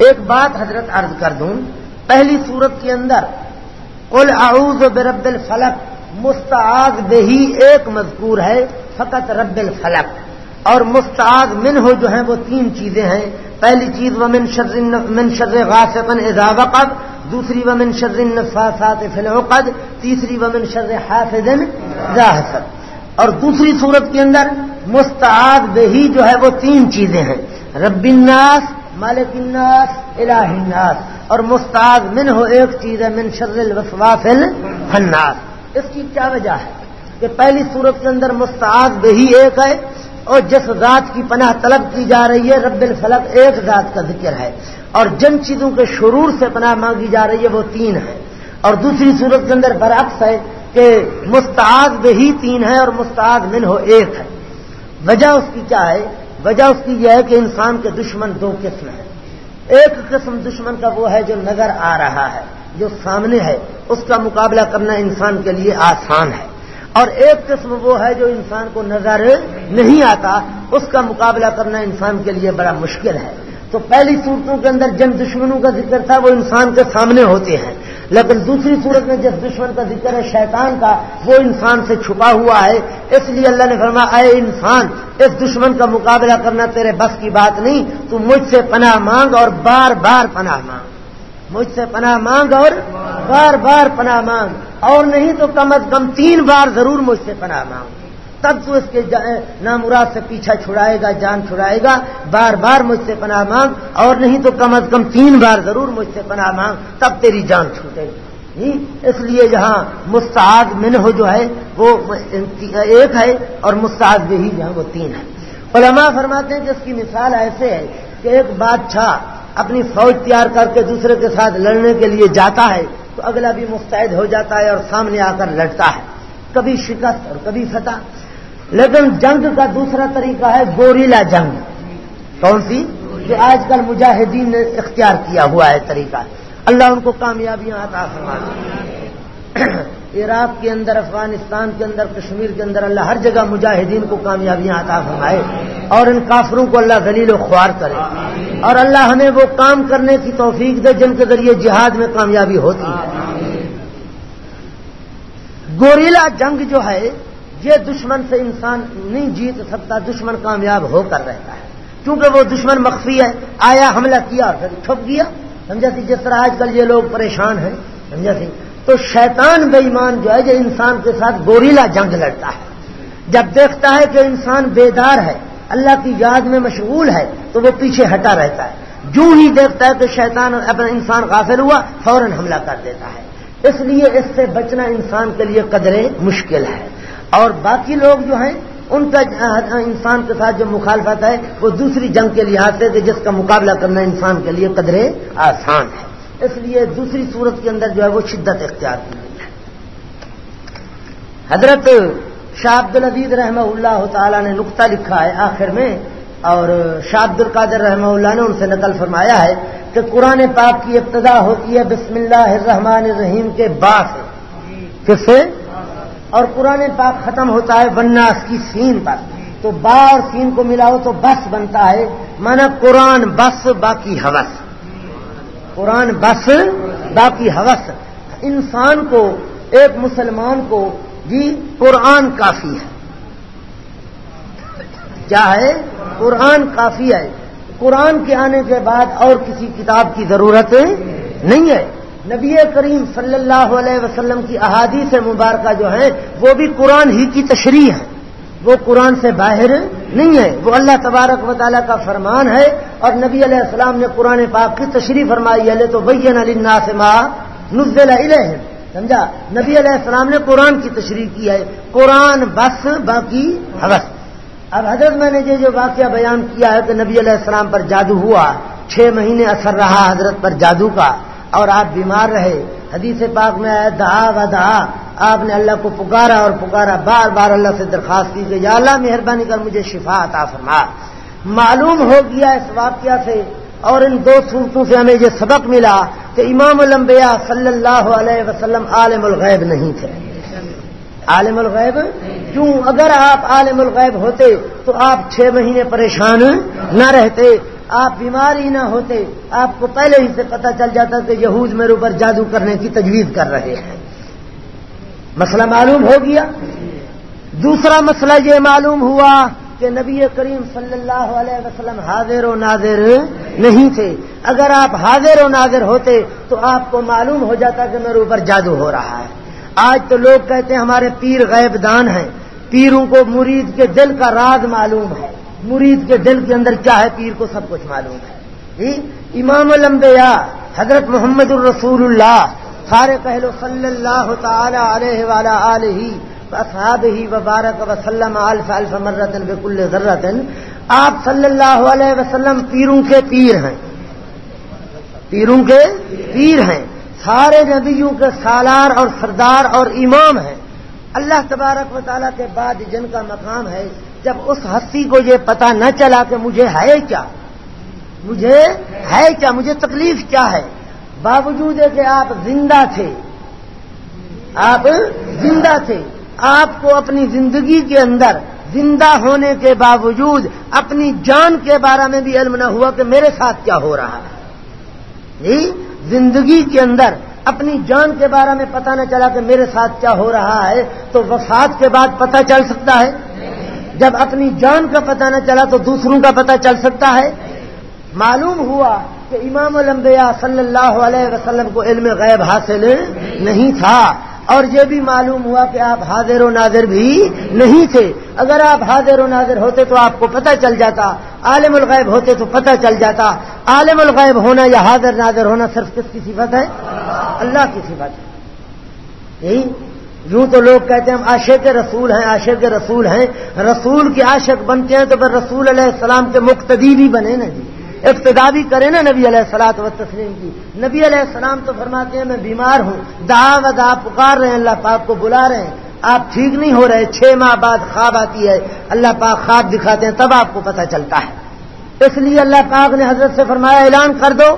ایک بات حضرت عرض کر دوں، پہلی صورت کے اندر قل اعوذ برب الفلق مستعد بہی ایک مذکور ہے۔ فقط رب الفلق اور مستعد من ہو جو ہیں وہ تین چیزیں ہیں۔ پہلی چیز وہ من شر من شر غاسقن اذا وقب۔ دوسری وہ من شر النفاثات فی العقد۔ تیسری وہ من شر حافظ ظاہر اور دوسری صورت کے اندر مستعد بہی جو ہے وہ تین چیزیں ہیں۔ رب الناس، مالک الناس، الہ الناس۔ اور مستعد من ہو ایک چیز ہے، من شر الوسواس الناس اس کی کیا وجہ ہے؟ کہ پہلی صورت کے اندر مستعد بہی ایک ہے اور جس ذات کی پناہ طلب کی جا رہی ہے، رب الفلق ایک ذات کا ذکر ہے۔ اور جن چیزوں کے شرور سے پناہ مانگی جا رہی ہے، وہ تین ہے اور دوسری صورت کے اندر برعکس ہے کہ مستعد بہی تین ہے اور مستعد من ہو ایک ہے۔ وجہ اس کی کیا ہے؟ وجہ اس کی یہ ہے کہ انسان کے دشمن دو قسم ہیں۔ ایک قسم دشمن کا وہ ہے جو نظر آ رہا ہے، جو سامنے ہے۔ اس کا مقابلہ کرنا انسان کے لیے آسان ہے۔ اور ایک قسم وہ ہے جو انسان کو نظر نہیں آتا، اس کا مقابلہ کرنا انسان کے لیے بڑا مشکل ہے۔ تو پہلی صورتوں کے اندر جن دشمنوں کا ذکر تھا، وہ انسان کے سامنے ہوتے ہیں۔ لیکن دوسری صورت میں جس دشمن کا ذکر ہے، شیطان کا، وہ انسان سے چھپا ہوا ہے۔ اس لیے اللہ نے فرمایا، اے انسان، اس دشمن کا مقابلہ کرنا تیرے بس کی بات نہیں، تو مجھ سے پناہ مانگ اور بار بار پناہ مانگ۔ مجھ سے پناہ مانگ اور بار بار پناہ مانگ۔ اور نہیں تو کم از کم تین بار ضرور مجھ سے پناہ مانگ۔ تب تو اس کے نامراد سے پیچھا چھڑائے گا، جان چھڑائے گا۔ بار بار مجھ سے پناہ مانگ۔ اور نہیں تو کم از کم تین بار ضرور مجھ سے پناہ مانگ۔ تب تیری جان چھوٹے گی۔ جی، اس لیے جہاں مستعد من ہو جو ہے، وہ ایک ہے اور مستعد بھی جو وہ تین ہے۔ علماء فرماتے ہیں کہ اس کی مثال ایسے ہے کہ ایک بادشاہ اپنی فوج تیار کر کے دوسرے کے ساتھ لڑنے کے لیے جاتا ہے تو اگلا بھی مستعد ہو جاتا ہے اور سامنے آ کر لڑتا ہے۔ کبھی شکست اور کبھی فتح۔ لیکن جنگ کا دوسرا طریقہ ہے گوریلا جنگ۔ کون سی؟ جو آج کل مجاہدین نے اختیار کیا ہوا ہے طریقہ۔ اللہ ان کو کامیابیاں آتا فرما عراق کے اندر، افغانستان کے اندر، کشمیر کے اندر اللہ ہر جگہ مجاہدین کو کامیابیاں عطا فرمائے اور ان کافروں کو اللہ دلیل و خوار کرے۔ اور اللہ ہمیں وہ کام کرنے کی توفیق دے جن کے ذریعے جہاد میں کامیابی ہوتی ہے۔ گوریلا جنگ جو ہے، یہ دشمن سے انسان نہیں جیت سکتا، دشمن کامیاب ہو کر رہتا ہے۔ کیونکہ وہ دشمن مخفی ہے، آیا، حملہ کیا اور پھر چھپ گیا۔ سمجھا سی جس طرح آج کل یہ لوگ پریشان ہیں، سمجھا سی تو شیطان بے ایمان جو ہے جو انسان کے ساتھ گوریلا جنگ لڑتا ہے۔ جب دیکھتا ہے کہ انسان بیدار ہے اللہ کی یاد میں مشغول ہے تو وہ پیچھے ہٹا رہتا ہے۔ جو ہی دیکھتا ہے کہ شیطان اپنا انسان غافل ہوا، فوراً حملہ کر دیتا ہے۔ اس لیے اس سے بچنا انسان کے لیے قدرے مشکل ہے۔ اور باقی لوگ جو ہیں، ان کا انسان کے ساتھ جو مخالفت ہے، وہ دوسری جنگ کے لحاظ سے کہ جس کا مقابلہ کرنا انسان کے لیے قدرے آسان ہے۔ اس لیے دوسری صورت کے اندر جو ہے وہ شدت اختیار کی گئی ہے۔ حضرت شاہ عبد العزیز رحمہ اللہ تعالی نے نقطہ لکھا ہے آخر میں، اور شاہ عبد القادر رحمہ اللہ نے ان سے نقل فرمایا ہے کہ قرآن پاک کی ابتدا ہوتی ہے بسم اللہ الرحمن الرحیم کے با سے۔ کس سے؟ اور قرآن پاک ختم ہوتا ہے بناس کی سین پر۔ تو با اور سین کو ملاؤ تو بس بنتا ہے۔ مانا قرآن بس، باقی حوث۔ قرآن بس، باقی حوث۔ انسان کو، ایک مسلمان کو جی قرآن کافی ہے۔ کیا ہے؟ قرآن کافی ہے۔ قرآن کے آنے کے بعد اور کسی کتاب کی ضرورت نہیں ہے۔ نبی کریم صلی اللہ علیہ وسلم کی احادیث مبارکہ جو ہے وہ بھی قرآن ہی کی تشریح ہے وہ قرآن سے باہر نہیں ہے وہ اللہ تبارک و تعالیٰ کا فرمان ہے اور نبی علیہ السلام نے قرآن پاک کی تشریح فرمائی ہے تو بین علی سے ماں نزل ہے سمجھا؟ نبی علیہ السلام نے قرآن کی تشریح کی ہے۔ قرآن بس، باقی حوث۔ اب حضرت میں نے یہ جو واقعہ بیان کیا ہے کہ نبی علیہ السلام پر جادو ہوا، چھ مہینے اثر رہا حضرت پر جادو کا۔ اور آپ بیمار رہے۔ حدیث پاک میں آیا دہا و دہا آپ نے اللہ کو پکارا اور پکارا۔ بار بار اللہ سے درخواست کی کہ یا اللہ، مہربانی کر مجھے شفا عطا فرما۔ معلوم ہو گیا اس واقعہ سے اور ان دو صورتوں سے ہمیں یہ سبق ملا کہ امام الانبیاء صلی اللہ علیہ وسلم عالم الغیب نہیں تھے۔ عالم الغیب؟ کیوں؟ اگر آپ عالم الغیب ہوتے تو آپ چھ مہینے پریشان نہ رہتے، آپ بیمار ہی نہ ہوتے، آپ کو پہلے ہی سے پتا چل جاتا کہ یہود میرے اوپر جادو کرنے کی تجویز کر رہے ہیں۔ مسئلہ معلوم ہو گیا۔ دوسرا مسئلہ یہ معلوم ہوا کہ نبی کریم صلی اللہ علیہ وسلم حاضر و ناظر نہیں تھے۔ اگر آپ حاضر و ناظر ہوتے تو آپ کو معلوم ہو جاتا کہ میرے اوپر جادو ہو رہا ہے۔ آج تو لوگ کہتے ہیں ہمارے پیر غیب دان ہیں۔ پیروں کو مرید کے دل کا راز معلوم ہے۔ مرید کے دل کے اندر کیا ہے؟ پیر کو سب کچھ معلوم ہے۔ جی؟ امام الانبیاء، حضرت محمد الرسول اللہ سارے پہلو صلی اللہ تعالی علیہ والا علیہ اصحاب ہی وبارک وسلم الف الف مرتن بکل ذرتن آپ صلی اللہ علیہ وسلم پیروں کے پیر ہیں. پیروں کے پیر ہیں. سارے نبیوں کے سالار اور سردار اور امام ہیں. اللہ تبارک و تعالیٰ کے بعد جن کا مقام ہے، جب اس ہستی کو یہ پتا نہ چلا کہ مجھے ہے کیا؟ مجھے ہے کیا؟ مجھے تکلیف کیا ہے؟ باوجود ہے کہ آپ زندہ تھے. آپ زندہ تھے. آپ کو اپنی زندگی کے اندر زندہ ہونے کے باوجود اپنی جان کے بارے میں بھی علم نہ ہوا کہ میرے ساتھ کیا ہو رہا ہے۔ جی زندگی کے اندر اپنی جان کے بارے میں پتہ نہ چلا کہ میرے ساتھ کیا ہو رہا ہے تو وفات کے بعد پتہ چل سکتا ہے۔ جب اپنی جان کا پتہ نہ چلا تو دوسروں کا پتہ چل سکتا ہے۔ معلوم ہوا کہ امام الانبیاء صلی اللہ علیہ وسلم کو علم غیب حاصل نہیں تھا۔ اور یہ بھی معلوم ہوا کہ آپ حاضر و ناظر بھی نہیں تھے۔ اگر آپ حاضر و ناظر ہوتے تو آپ کو پتہ چل جاتا۔ عالم الغیب ہوتے تو پتہ چل جاتا۔ عالم الغیب ہونا یا حاضر ناظر ہونا صرف کس کی صفت ہے؟ اللہ کی صفت ہے۔ یہی یوں تو لوگ کہتے ہیں ہم عاشق رسول ہیں، عاشق رسول ہیں۔ رسول کے عاشق بنتے ہیں تو پھر رسول علیہ السلام کے مقتدی بھی بنے نا جی۔ ابتدا بھی کرے نا نبی علیہ السلاط و تسلیم کی۔ نبی علیہ السلام تو فرماتے ہیں، میں بیمار ہوں۔ دا و دا پکار رہے ہیں، اللہ پاک کو بلا رہے ہیں۔ آپ ٹھیک نہیں ہو رہے، چھ ماہ بعد خواب آتی ہے۔ اللہ پاک خواب دکھاتے ہیں، تب آپ کو پتہ چلتا ہے۔ اس لیے اللہ پاک نے حضرت سے فرمایا، اعلان کر دو۔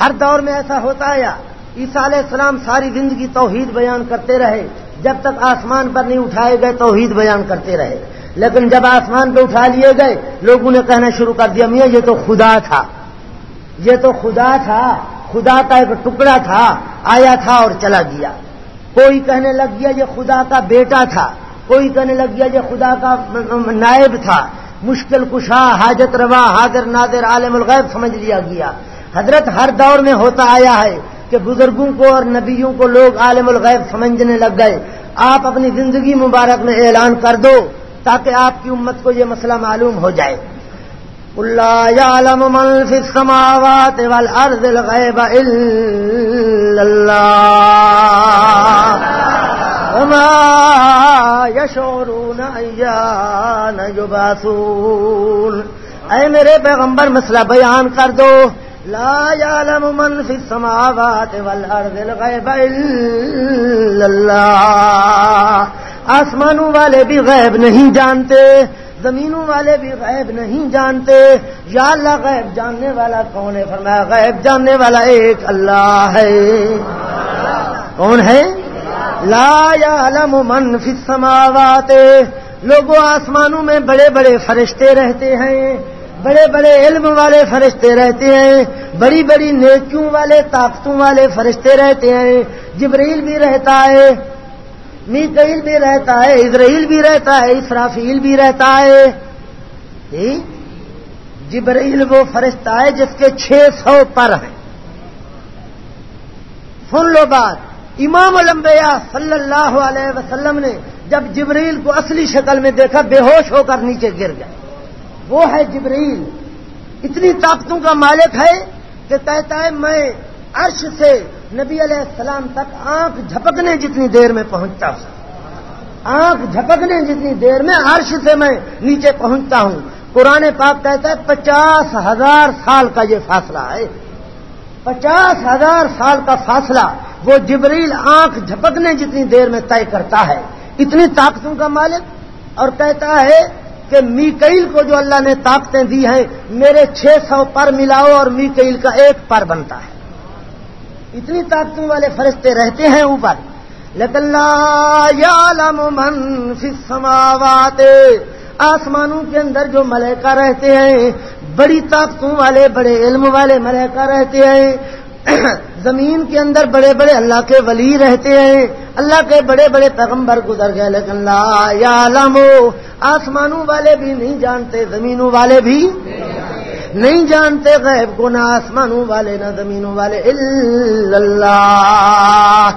ہر دور میں ایسا ہوتا ہے، یا عیسیٰ علیہ السلام ساری زندگی توحید بیان کرتے رہے۔ جب تک آسمان پر نہیں اٹھائے گئے، توحید بیان کرتے رہے۔ لیکن جب آسمان پہ اٹھا لیے گئے، لوگوں نے کہنا شروع کر دیا، میاں، یہ تو خدا تھا۔ یہ تو خدا تھا، خدا کا ایک ٹکڑا تھا، آیا تھا اور چلا گیا۔ کوئی کہنے لگ گیا، یہ خدا کا بیٹا تھا۔ کوئی کہنے لگ گیا، یہ خدا کا نائب تھا۔ مشکل کشا، حاجت روا، حاضر، نادر، عالم الغیب سمجھ لیا گیا۔ حضرت ہر دور میں ہوتا آیا ہے کہ بزرگوں کو اور نبیوں کو لوگ عالم الغیب سمجھنے لگ گئے۔ آپ اپنی زندگی مبارک میں اعلان کر دو۔ تاکہ آپ کی امت کو یہ مسئلہ معلوم ہو جائے۔ اللہ يعلم من في السماوات والارض الغيب الا الله وما يشعرون ايان يبعثون اے میرے پیغمبر، مسئلہ بیان کر دو۔ لا يعلم من في السماوات والارض الغيب الا الله. آسمانوں والے بھی غیب نہیں جانتے، زمینوں والے بھی غیب نہیں جانتے۔ یا اللہ، غیب جاننے والا کون ہے؟ فرمایا، غیب جاننے والا ایک اللہ ہے۔ کون ہے؟ لا یا من فی السماوات۔ لوگوں آسمانوں میں بڑے بڑے فرشتے رہتے ہیں۔ بڑے بڑے علم والے فرشتے رہتے ہیں، بڑی بڑی نیکیوں والے، طاقتوں والے فرشتے رہتے ہیں۔ جبریل بھی رہتا ہے میکیل بھی رہتا ہے اسرائیل بھی رہتا ہے، اسرافیل بھی رہتا ہے۔ جی؟ جبرائیل وہ فرشتہ ہے جس کے چھ سو پر ہیں۔ سن لو بات، امام الانبیاء صلی اللہ علیہ وسلم نے جب جبریل کو اصلی شکل میں دیکھا، بے ہوش ہو کر نیچے گر گئے۔ وہ ہے جبریل۔ اتنی طاقتوں کا مالک ہے کہ کہتا ہے میں عرش سے نبی علیہ السلام تک آنکھ جھپکنے جتنی دیر میں پہنچتا ہوں۔ آنکھ جھپکنے جتنی دیر میں عرش سے میں نیچے پہنچتا ہوں۔ قرآن پاک کہتا ہے پچاس ہزار سال کا یہ فاصلہ ہے۔ پچاس ہزار سال کا فاصلہ وہ جبریل آنکھ جھپکنے جتنی دیر میں طے کرتا ہے۔ اتنی طاقتوں کا مالک اور کہتا ہے کہ میکیل کو جو اللہ نے طاقتیں دی ہیں، میرے چھ سو پر ملاؤ اور میکیل کا ایک پر بنتا ہے۔ اتنی طاقتوں والے فرشتے رہتے ہیں اوپر۔ لیکن لا من فی السماوات۔ آسمانوں کے اندر جو ملکہ رہتے ہیں، بڑی طاقتوں والے، بڑے علم والے ملکہ رہتے ہیں۔ زمین کے اندر بڑے بڑے اللہ کے ولی رہتے ہیں۔ اللہ کے بڑے بڑے پیغمبر گزر گئے، لیکن لا یا آسمانوں والے بھی نہیں جانتے، زمینوں والے بھی نہیں جانتے۔ غیب کو نہ آسمانوں والے، نہ زمینوں والے۔ اللہ،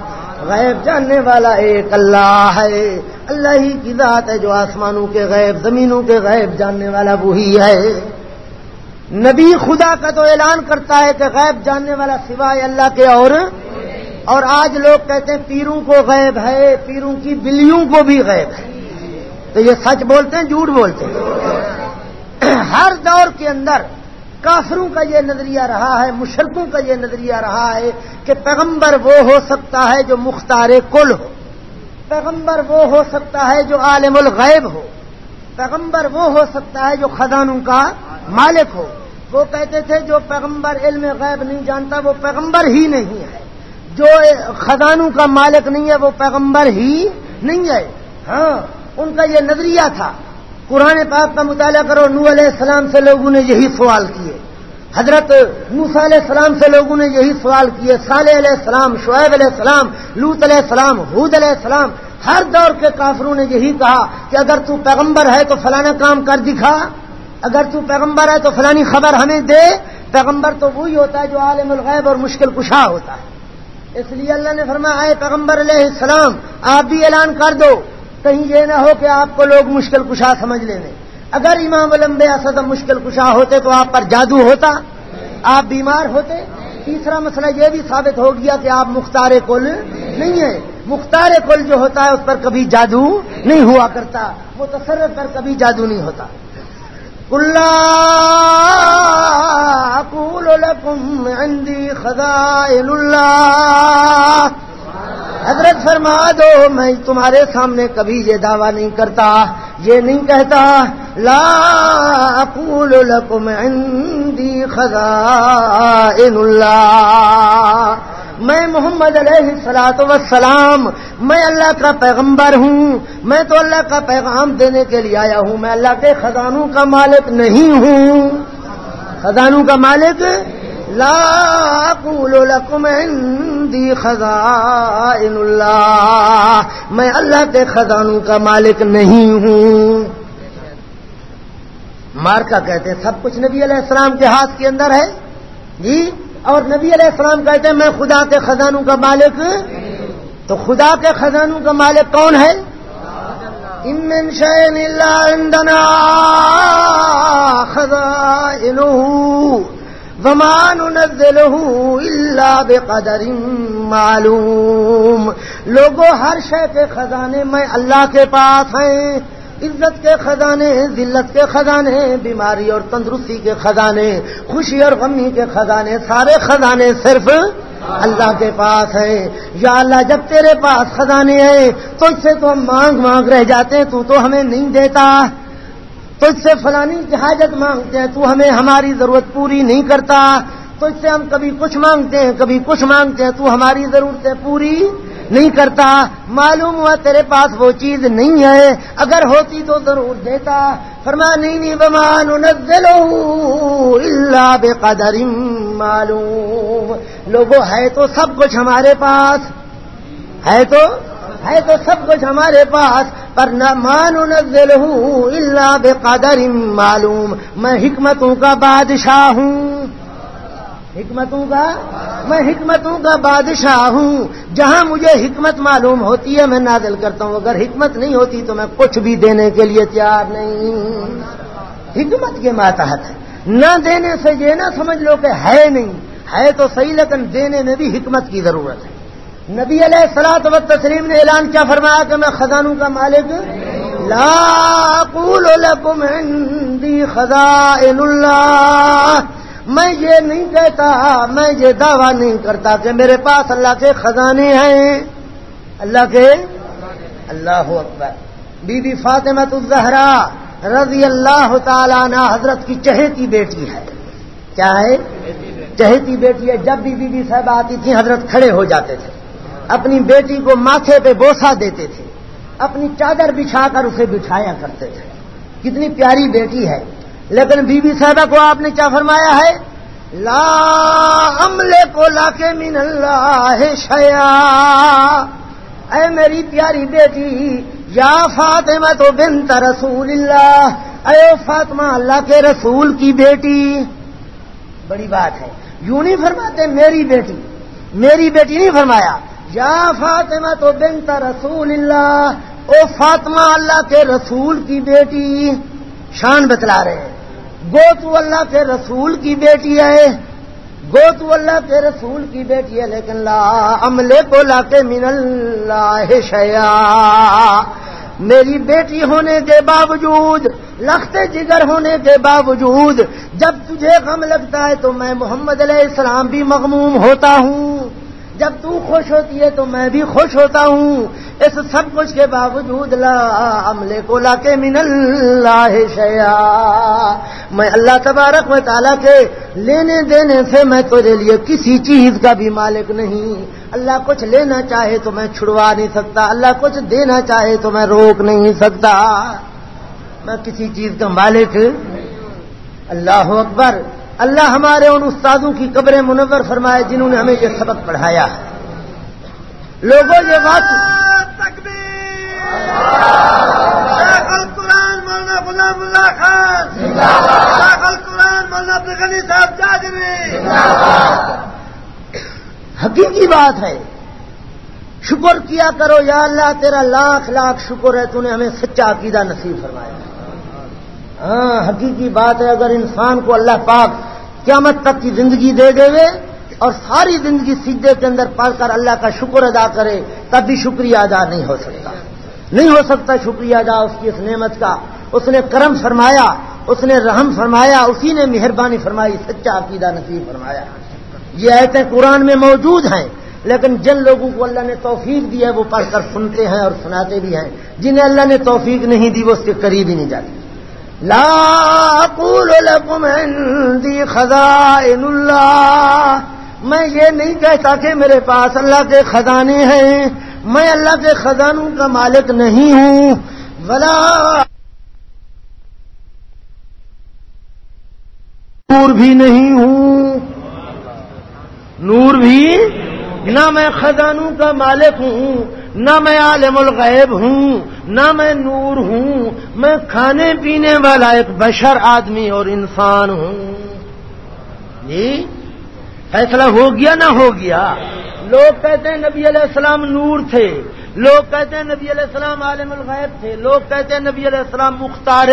غیب جاننے والا ایک اللہ ہے۔ اللہ ہی کی ذات ہے جو آسمانوں کے غیب، زمینوں کے غیب جاننے والا وہی ہے۔ نبی خدا کا تو اعلان کرتا ہے کہ غیب جاننے والا سوائے اللہ کے اور اور آج لوگ کہتے ہیں پیروں کو غیب ہے، پیروں کی بلیوں کو بھی غیب ہے۔ تو یہ سچ بولتے ہیں، جھوٹ بولتے ہیں۔ ہر دور کے اندر کافروں کا یہ نظریہ رہا ہے مشرقوں کا یہ نظریہ رہا ہے کہ پیغمبر وہ ہو سکتا ہے جو مختار کل ہو۔ پیغمبر وہ ہو سکتا ہے جو عالم الغیب ہو۔ پیغمبر وہ ہو سکتا ہے جو خزانوں کا مالک ہو۔ وہ کہتے تھے جو پیغمبر علم غیب نہیں جانتا، وہ پیغمبر ہی نہیں ہے۔ جو خزانوں کا مالک نہیں ہے، وہ پیغمبر ہی نہیں ہے۔ ہاں ان کا یہ نظریہ تھا۔ قرآن پاک کا مطالعہ کرو نو علیہ السلام سے لوگوں نے یہی سوال کیے۔ حضرت موسا علیہ السلام سے لوگوں نے یہی سوال کیے۔ صالح علیہ السلام، شعیب علیہ السلام لوت علیہ السلام حود علیہ السلام ہر دور کے کافروں نے یہی کہا کہ اگر تو پیغمبر ہے تو فلانا کام کر دکھا، اگر تو پیغمبر ہے تو فلانی خبر ہمیں دے۔ پیغمبر تو وہی ہوتا ہے جو عالم الغیب اور مشکل کشا ہوتا ہے۔ اس لیے اللہ نے فرمایا، اے پیغمبر علیہ السلام، آپ بھی اعلان کر دو۔ کہیں یہ نہ ہو کہ آپ کو لوگ مشکل کشا سمجھ لیں اگر امام لمبے اسد مشکل کشا ہوتے تو آپ پر جادو ہوتا۔ آپ بیمار ہوتے۔ تیسرا مسئلہ یہ بھی ثابت ہو گیا کہ آپ مختار کل نہیں ہیں۔ مختار کل جو ہوتا ہے اس پر کبھی جادو نہیں ہوا کرتا وہ پر کبھی جادو نہیں ہوتا۔ اللہ۔ حضرت فرما دو، میں تمہارے سامنے کبھی یہ دعویٰ نہیں کرتا، یہ نہیں کہتا۔ لا اقول لکم عندی خزائن اللہ۔ میں محمد علیہ سلاط وسلام میں اللہ کا پیغمبر ہوں، میں تو اللہ کا پیغام دینے کے لیے آیا ہوں، میں اللہ کے خزانوں کا مالک نہیں ہوں۔ خزانوں کا مالک؟ لا اقول لكم عندي خزائن اللہ، میں اللہ کے خزانوں کا مالک نہیں ہوں۔ مارکا کہتے ہیں، سب کچھ نبی علیہ السلام کے ہاتھ کے اندر ہے۔ جی؟ اور نبی علیہ السلام کہتے ہیں، میں خدا کے خزانوں کا مالک تو خدا کے خزانوں کا مالک کون ہے؟ من شيء إلا عندنا خزائنه وما ننزله بقدر معلوم۔ لوگوں ہر شے کے خزانے میں اللہ کے پاس ہیں۔ عزت کے خزانے، ذلت کے خزانے، بیماری اور تندرستی کے خزانے، خوشی اور غمی کے خزانے، سارے خزانے صرف اللہ کے پاس ہے یا اللہ، جب تیرے پاس خزانے ہیں تو اس سے تو ہم مانگ مانگ رہ جاتے ہیں، تو تو ہمیں نہیں دیتا۔ تو اس سے فلانی کی حاجت مانگتے ہیں، تو ہمیں ہماری ضرورت پوری نہیں کرتا۔ تو اس سے ہم کبھی کچھ مانگتے ہیں، کبھی کچھ مانگتے ہیں، تو ہماری ضرورتیں پوری نہیں کرتا، معلوم ہوا تیرے پاس وہ چیز نہیں ہے، اگر ہوتی تو ضرور دیتا۔ فرما نہیں بمان اللہ بے قدر معلوم۔ لوگوں ہے تو سب کچھ ہمارے پاس۔ ہے تو ہے تو سب کچھ ہمارے پاس، پر نہ مان نزل ہوں اللہ بے قدر معلوم۔ میں حکمتوں کا بادشاہ ہوں۔ حکمتوں کا، میں حکمتوں کا بادشاہ ہوں۔ جہاں مجھے حکمت معلوم ہوتی ہے، میں نازل کرتا ہوں۔ اگر حکمت نہیں ہوتی تو میں کچھ بھی دینے کے لیے تیار نہیں۔ حکمت کے ماتحت ہے۔ نہ دینے سے یہ نہ سمجھ لو کہ ہے نہیں۔ ہے تو صحیح، لیکن دینے میں بھی حکمت کی ضرورت ہے۔ نبی علیہ السلاط و تسلیم نے اعلان کیا، فرمایا کہ میں خزانوں کا مالک لا لکم عندی خزائن اللہ۔ میں یہ نہیں کہتا، میں یہ دعویٰ نہیں کرتا کہ میرے پاس اللہ کے خزانے ہیں۔ اللہ کے؟ اللہ اکبر۔ بی بی فاطمہ الزہرا رضی اللہ تعالی عنہ حضرت کی چہیتی بیٹی ہے۔ کیا ہے؟ چہیتی بیٹی ہے۔ جب بھی بی بی صاحب آتی تھی، حضرت کھڑے ہو جاتے تھے۔ اپنی بیٹی کو ماتھے پہ بوسا دیتے تھے۔ اپنی چادر بچھا کر اسے بچھایا کرتے تھے۔ کتنی پیاری بیٹی ہے۔ لیکن بی بی صاحبہ کو آپ نے کیا فرمایا ہے؟ لا عملے کو لا کے من اللہ شیا اے میری پیاری بیٹی، یا فاطمہ تو بنت رسول اللہ۔ اے فاطمہ، اللہ کے رسول کی بیٹی۔ بڑی بات ہے۔ یوں نہیں فرماتے میری بیٹی۔ میری بیٹی نہیں فرمایا۔ یا فاطمہ تو بنت رسول اللہ۔ او فاطمہ، اللہ کے رسول کی بیٹی۔ شان بتلا رہے ہیں۔ گو تو اللہ کے رسول کی بیٹی ہے، گو تو اللہ کے رسول کی بیٹی ہے، لیکن لا عملے کو لا کے من اللہ شیا میری بیٹی ہونے کے باوجود، لخت جگر ہونے کے باوجود، جب تجھے غم لگتا ہے تو میں محمد علیہ السلام بھی مغموم ہوتا ہوں۔ جب تو خوش ہوتی ہے تو میں بھی خوش ہوتا ہوں۔ اس سب کچھ کے باوجود لا عملے کو لا کے من اللہ شیا میں اللہ تبارک و تعالیٰ کے لینے دینے سے میں تیرے لیے کسی چیز کا بھی مالک نہیں۔ اللہ کچھ لینا چاہے تو میں چھڑوا نہیں سکتا۔ اللہ کچھ دینا چاہے تو میں روک نہیں سکتا۔ میں کسی چیز کا مالک اللہ اکبر۔ اللہ ہمارے ان استادوں کی قبریں منور فرمائے جنہوں نے ہمیں یہ سبق پڑھایا۔ ہے لوگوں، یہ بات حقیقی بات ہے، شکر کیا کرو یا اللہ، تیرا لاکھ لاکھ شکر ہے، تو نے ہمیں سچا عقیدہ نصیب فرمایا۔ ہاں حقیقی بات ہے، اگر انسان کو اللہ پاک قیامت تک کی زندگی دے دے اور ساری زندگی سیدھے کے اندر پڑھ کر اللہ کا شکر ادا کرے، تب بھی شکریہ ادا نہیں ہو سکتا۔ نہیں ہو سکتا شکریہ ادا اس کی اس نعمت کا۔ اس نے کرم فرمایا، اس نے رحم فرمایا، اسی نے مہربانی فرمائی، سچا عقیدہ نصیب فرمایا۔ یہ ایسے قرآن میں موجود ہیں، لیکن جن لوگوں کو اللہ نے توفیق دی ہے، وہ پڑھ کر سنتے ہیں اور سناتے بھی ہیں۔ جنہیں اللہ نے توفیق نہیں دی، وہ اس کے قریب ہی نہیں جاتی لا اقول لكم عندي خزائن اللہ میں یہ نہیں کہتا کہ میرے پاس اللہ کے خزانے ہیں. میں اللہ کے خزانوں کا مالک نہیں ہوں. ولا نور بھی نہیں ہوں. نور بھی نہ میں خزانوں کا مالک ہوں. نہ میں عالم الغیب ہوں، نہ میں نور ہوں، میں کھانے پینے والا ایک بشر آدمی اور انسان ہوں۔ جی؟ فیصلہ ہو گیا نہ ہو گیا؟ لوگ کہتے ہیں نبی علیہ السلام نور تھے، لوگ کہتے ہیں نبی علیہ السلام عالم الغیب تھے، لوگ کہتے ہیں نبی علیہ السلام مختار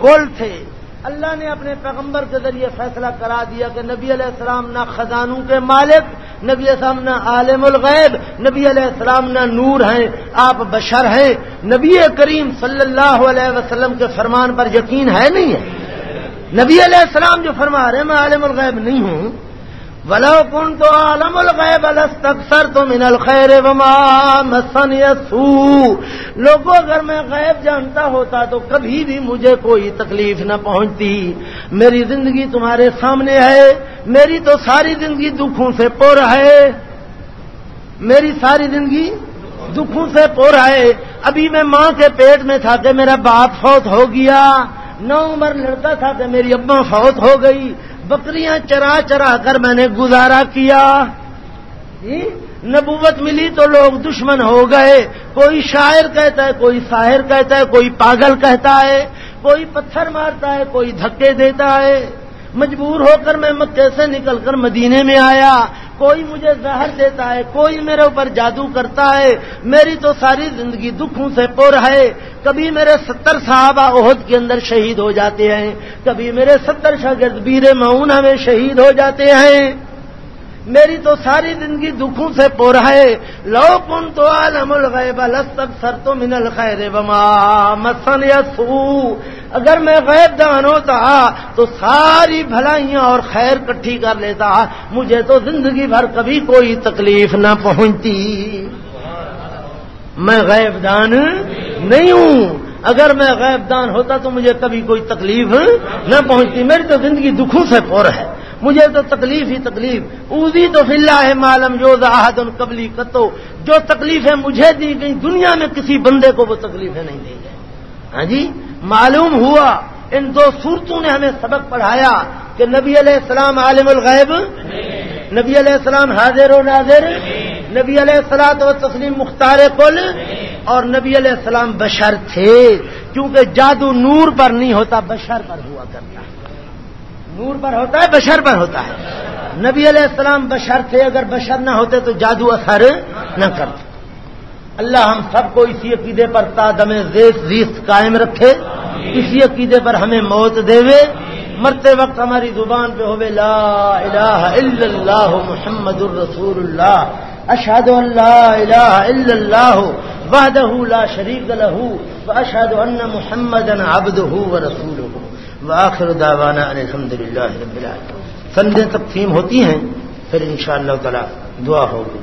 کل تھے۔ اللہ نے اپنے پیغمبر کے ذریعے فیصلہ کرا دیا کہ نبی علیہ السلام نہ خزانوں کے مالک، نبی السلام نہ عالم الغیب، نبی علیہ السلام نہ نور ہیں، آپ بشر ہیں۔ نبی کریم صلی اللہ علیہ وسلم کے فرمان پر یقین ہے نہیں ہے؟ نبی علیہ السلام جو فرما رہے میں عالم الغیب نہیں ہوں ولو کن تو عالم الغیب الستکثر تو من الخیر وما مسن یسو لوگوں، اگر میں غیب جانتا ہوتا تو کبھی بھی مجھے کوئی تکلیف نہ پہنچتی۔ میری زندگی تمہارے سامنے ہے، میری تو ساری زندگی دکھوں سے پور ہے۔ میری ساری زندگی دکھوں سے پور ہے۔ ابھی میں ماں کے پیٹ میں تھا کہ میرا باپ فوت ہو گیا۔ نو عمر لڑکا تھا کہ میری ابا فوت ہو گئی۔ بکریاں چرا چرا کر میں نے گزارا کیا۔ نبوت ملی تو لوگ دشمن ہو گئے۔ کوئی شاعر کہتا ہے، کوئی شاہر کہتا ہے، کوئی پاگل کہتا ہے۔ کوئی پتھر مارتا ہے، کوئی دھکے دیتا ہے۔ مجبور ہو کر میں مکے سے نکل کر مدینے میں آیا۔ کوئی مجھے زہر دیتا ہے، کوئی میرے اوپر جادو کرتا ہے، میری تو ساری زندگی دکھوں سے پور ہے۔ کبھی میرے ستر صحابہ عہد کے اندر شہید ہو جاتے ہیں، کبھی میرے ستر شاگرد بیر معاون میں شہید ہو جاتے ہیں۔ میری تو ساری زندگی دکھوں سے پور ہے۔ لو کن تو عالم الغیب لستب سر تو من الخیر وما مسن یسو اگر میں غیب دان ہوتا تو ساری بھلائیاں اور خیر کٹھی کر لیتا۔ مجھے تو زندگی بھر کبھی کوئی تکلیف نہ پہنچتی۔ میں غیب دان نہیں ہوں۔ اگر میں غیب دان ہوتا تو مجھے کبھی کوئی تکلیف نہ پہنچتی۔ میری تو زندگی دکھوں سے پور ہے۔ مجھے تو تکلیف ہی تکلیف۔ اوزی تو فی اللہ معلوم جو زاہد قبلی کتو جو تکلیفیں مجھے دی گئی دنیا میں کسی بندے کو وہ تکلیفیں نہیں دی گئی ہاں جی؟ معلوم ہوا ان دو صورتوں نے ہمیں سبق پڑھایا کہ نبی علیہ السلام عالم الغیب۔ نبی علیہ السلام حاضر و ناظر۔ نبی علیہ السلام و تسلیم مختار کل۔ اور نبی علیہ السلام بشر تھے۔ کیونکہ جادو نور پر نہیں ہوتا، بشر پر ہوا کرتا۔ ہے نور پر ہوتا ہے، بشر پر ہوتا ہے۔ نبی علیہ السلام بشر تھے، اگر بشر نہ ہوتے تو جادو اثر نہ کرتے۔ اللہ ہم سب کو اسی عقیدے پر تادم زیس زیس قائم رکھے۔ اسی عقیدے پر ہمیں موت دے مرتے وقت ہماری زبان پہ ہوئے، لا الہ الا اللہ محمد الرسول اللہ۔ اشہد اللہ الہ الا اللہ وحدہ لا شریک لہو اشہد ان محمد عبدہ ورسولہ وآخر دعوانا ان الحمد للہ رب العالمین۔ سندیں تقسیم ہوتی ہیں، پھر انشاءاللہ تعالی دعا ہوگی۔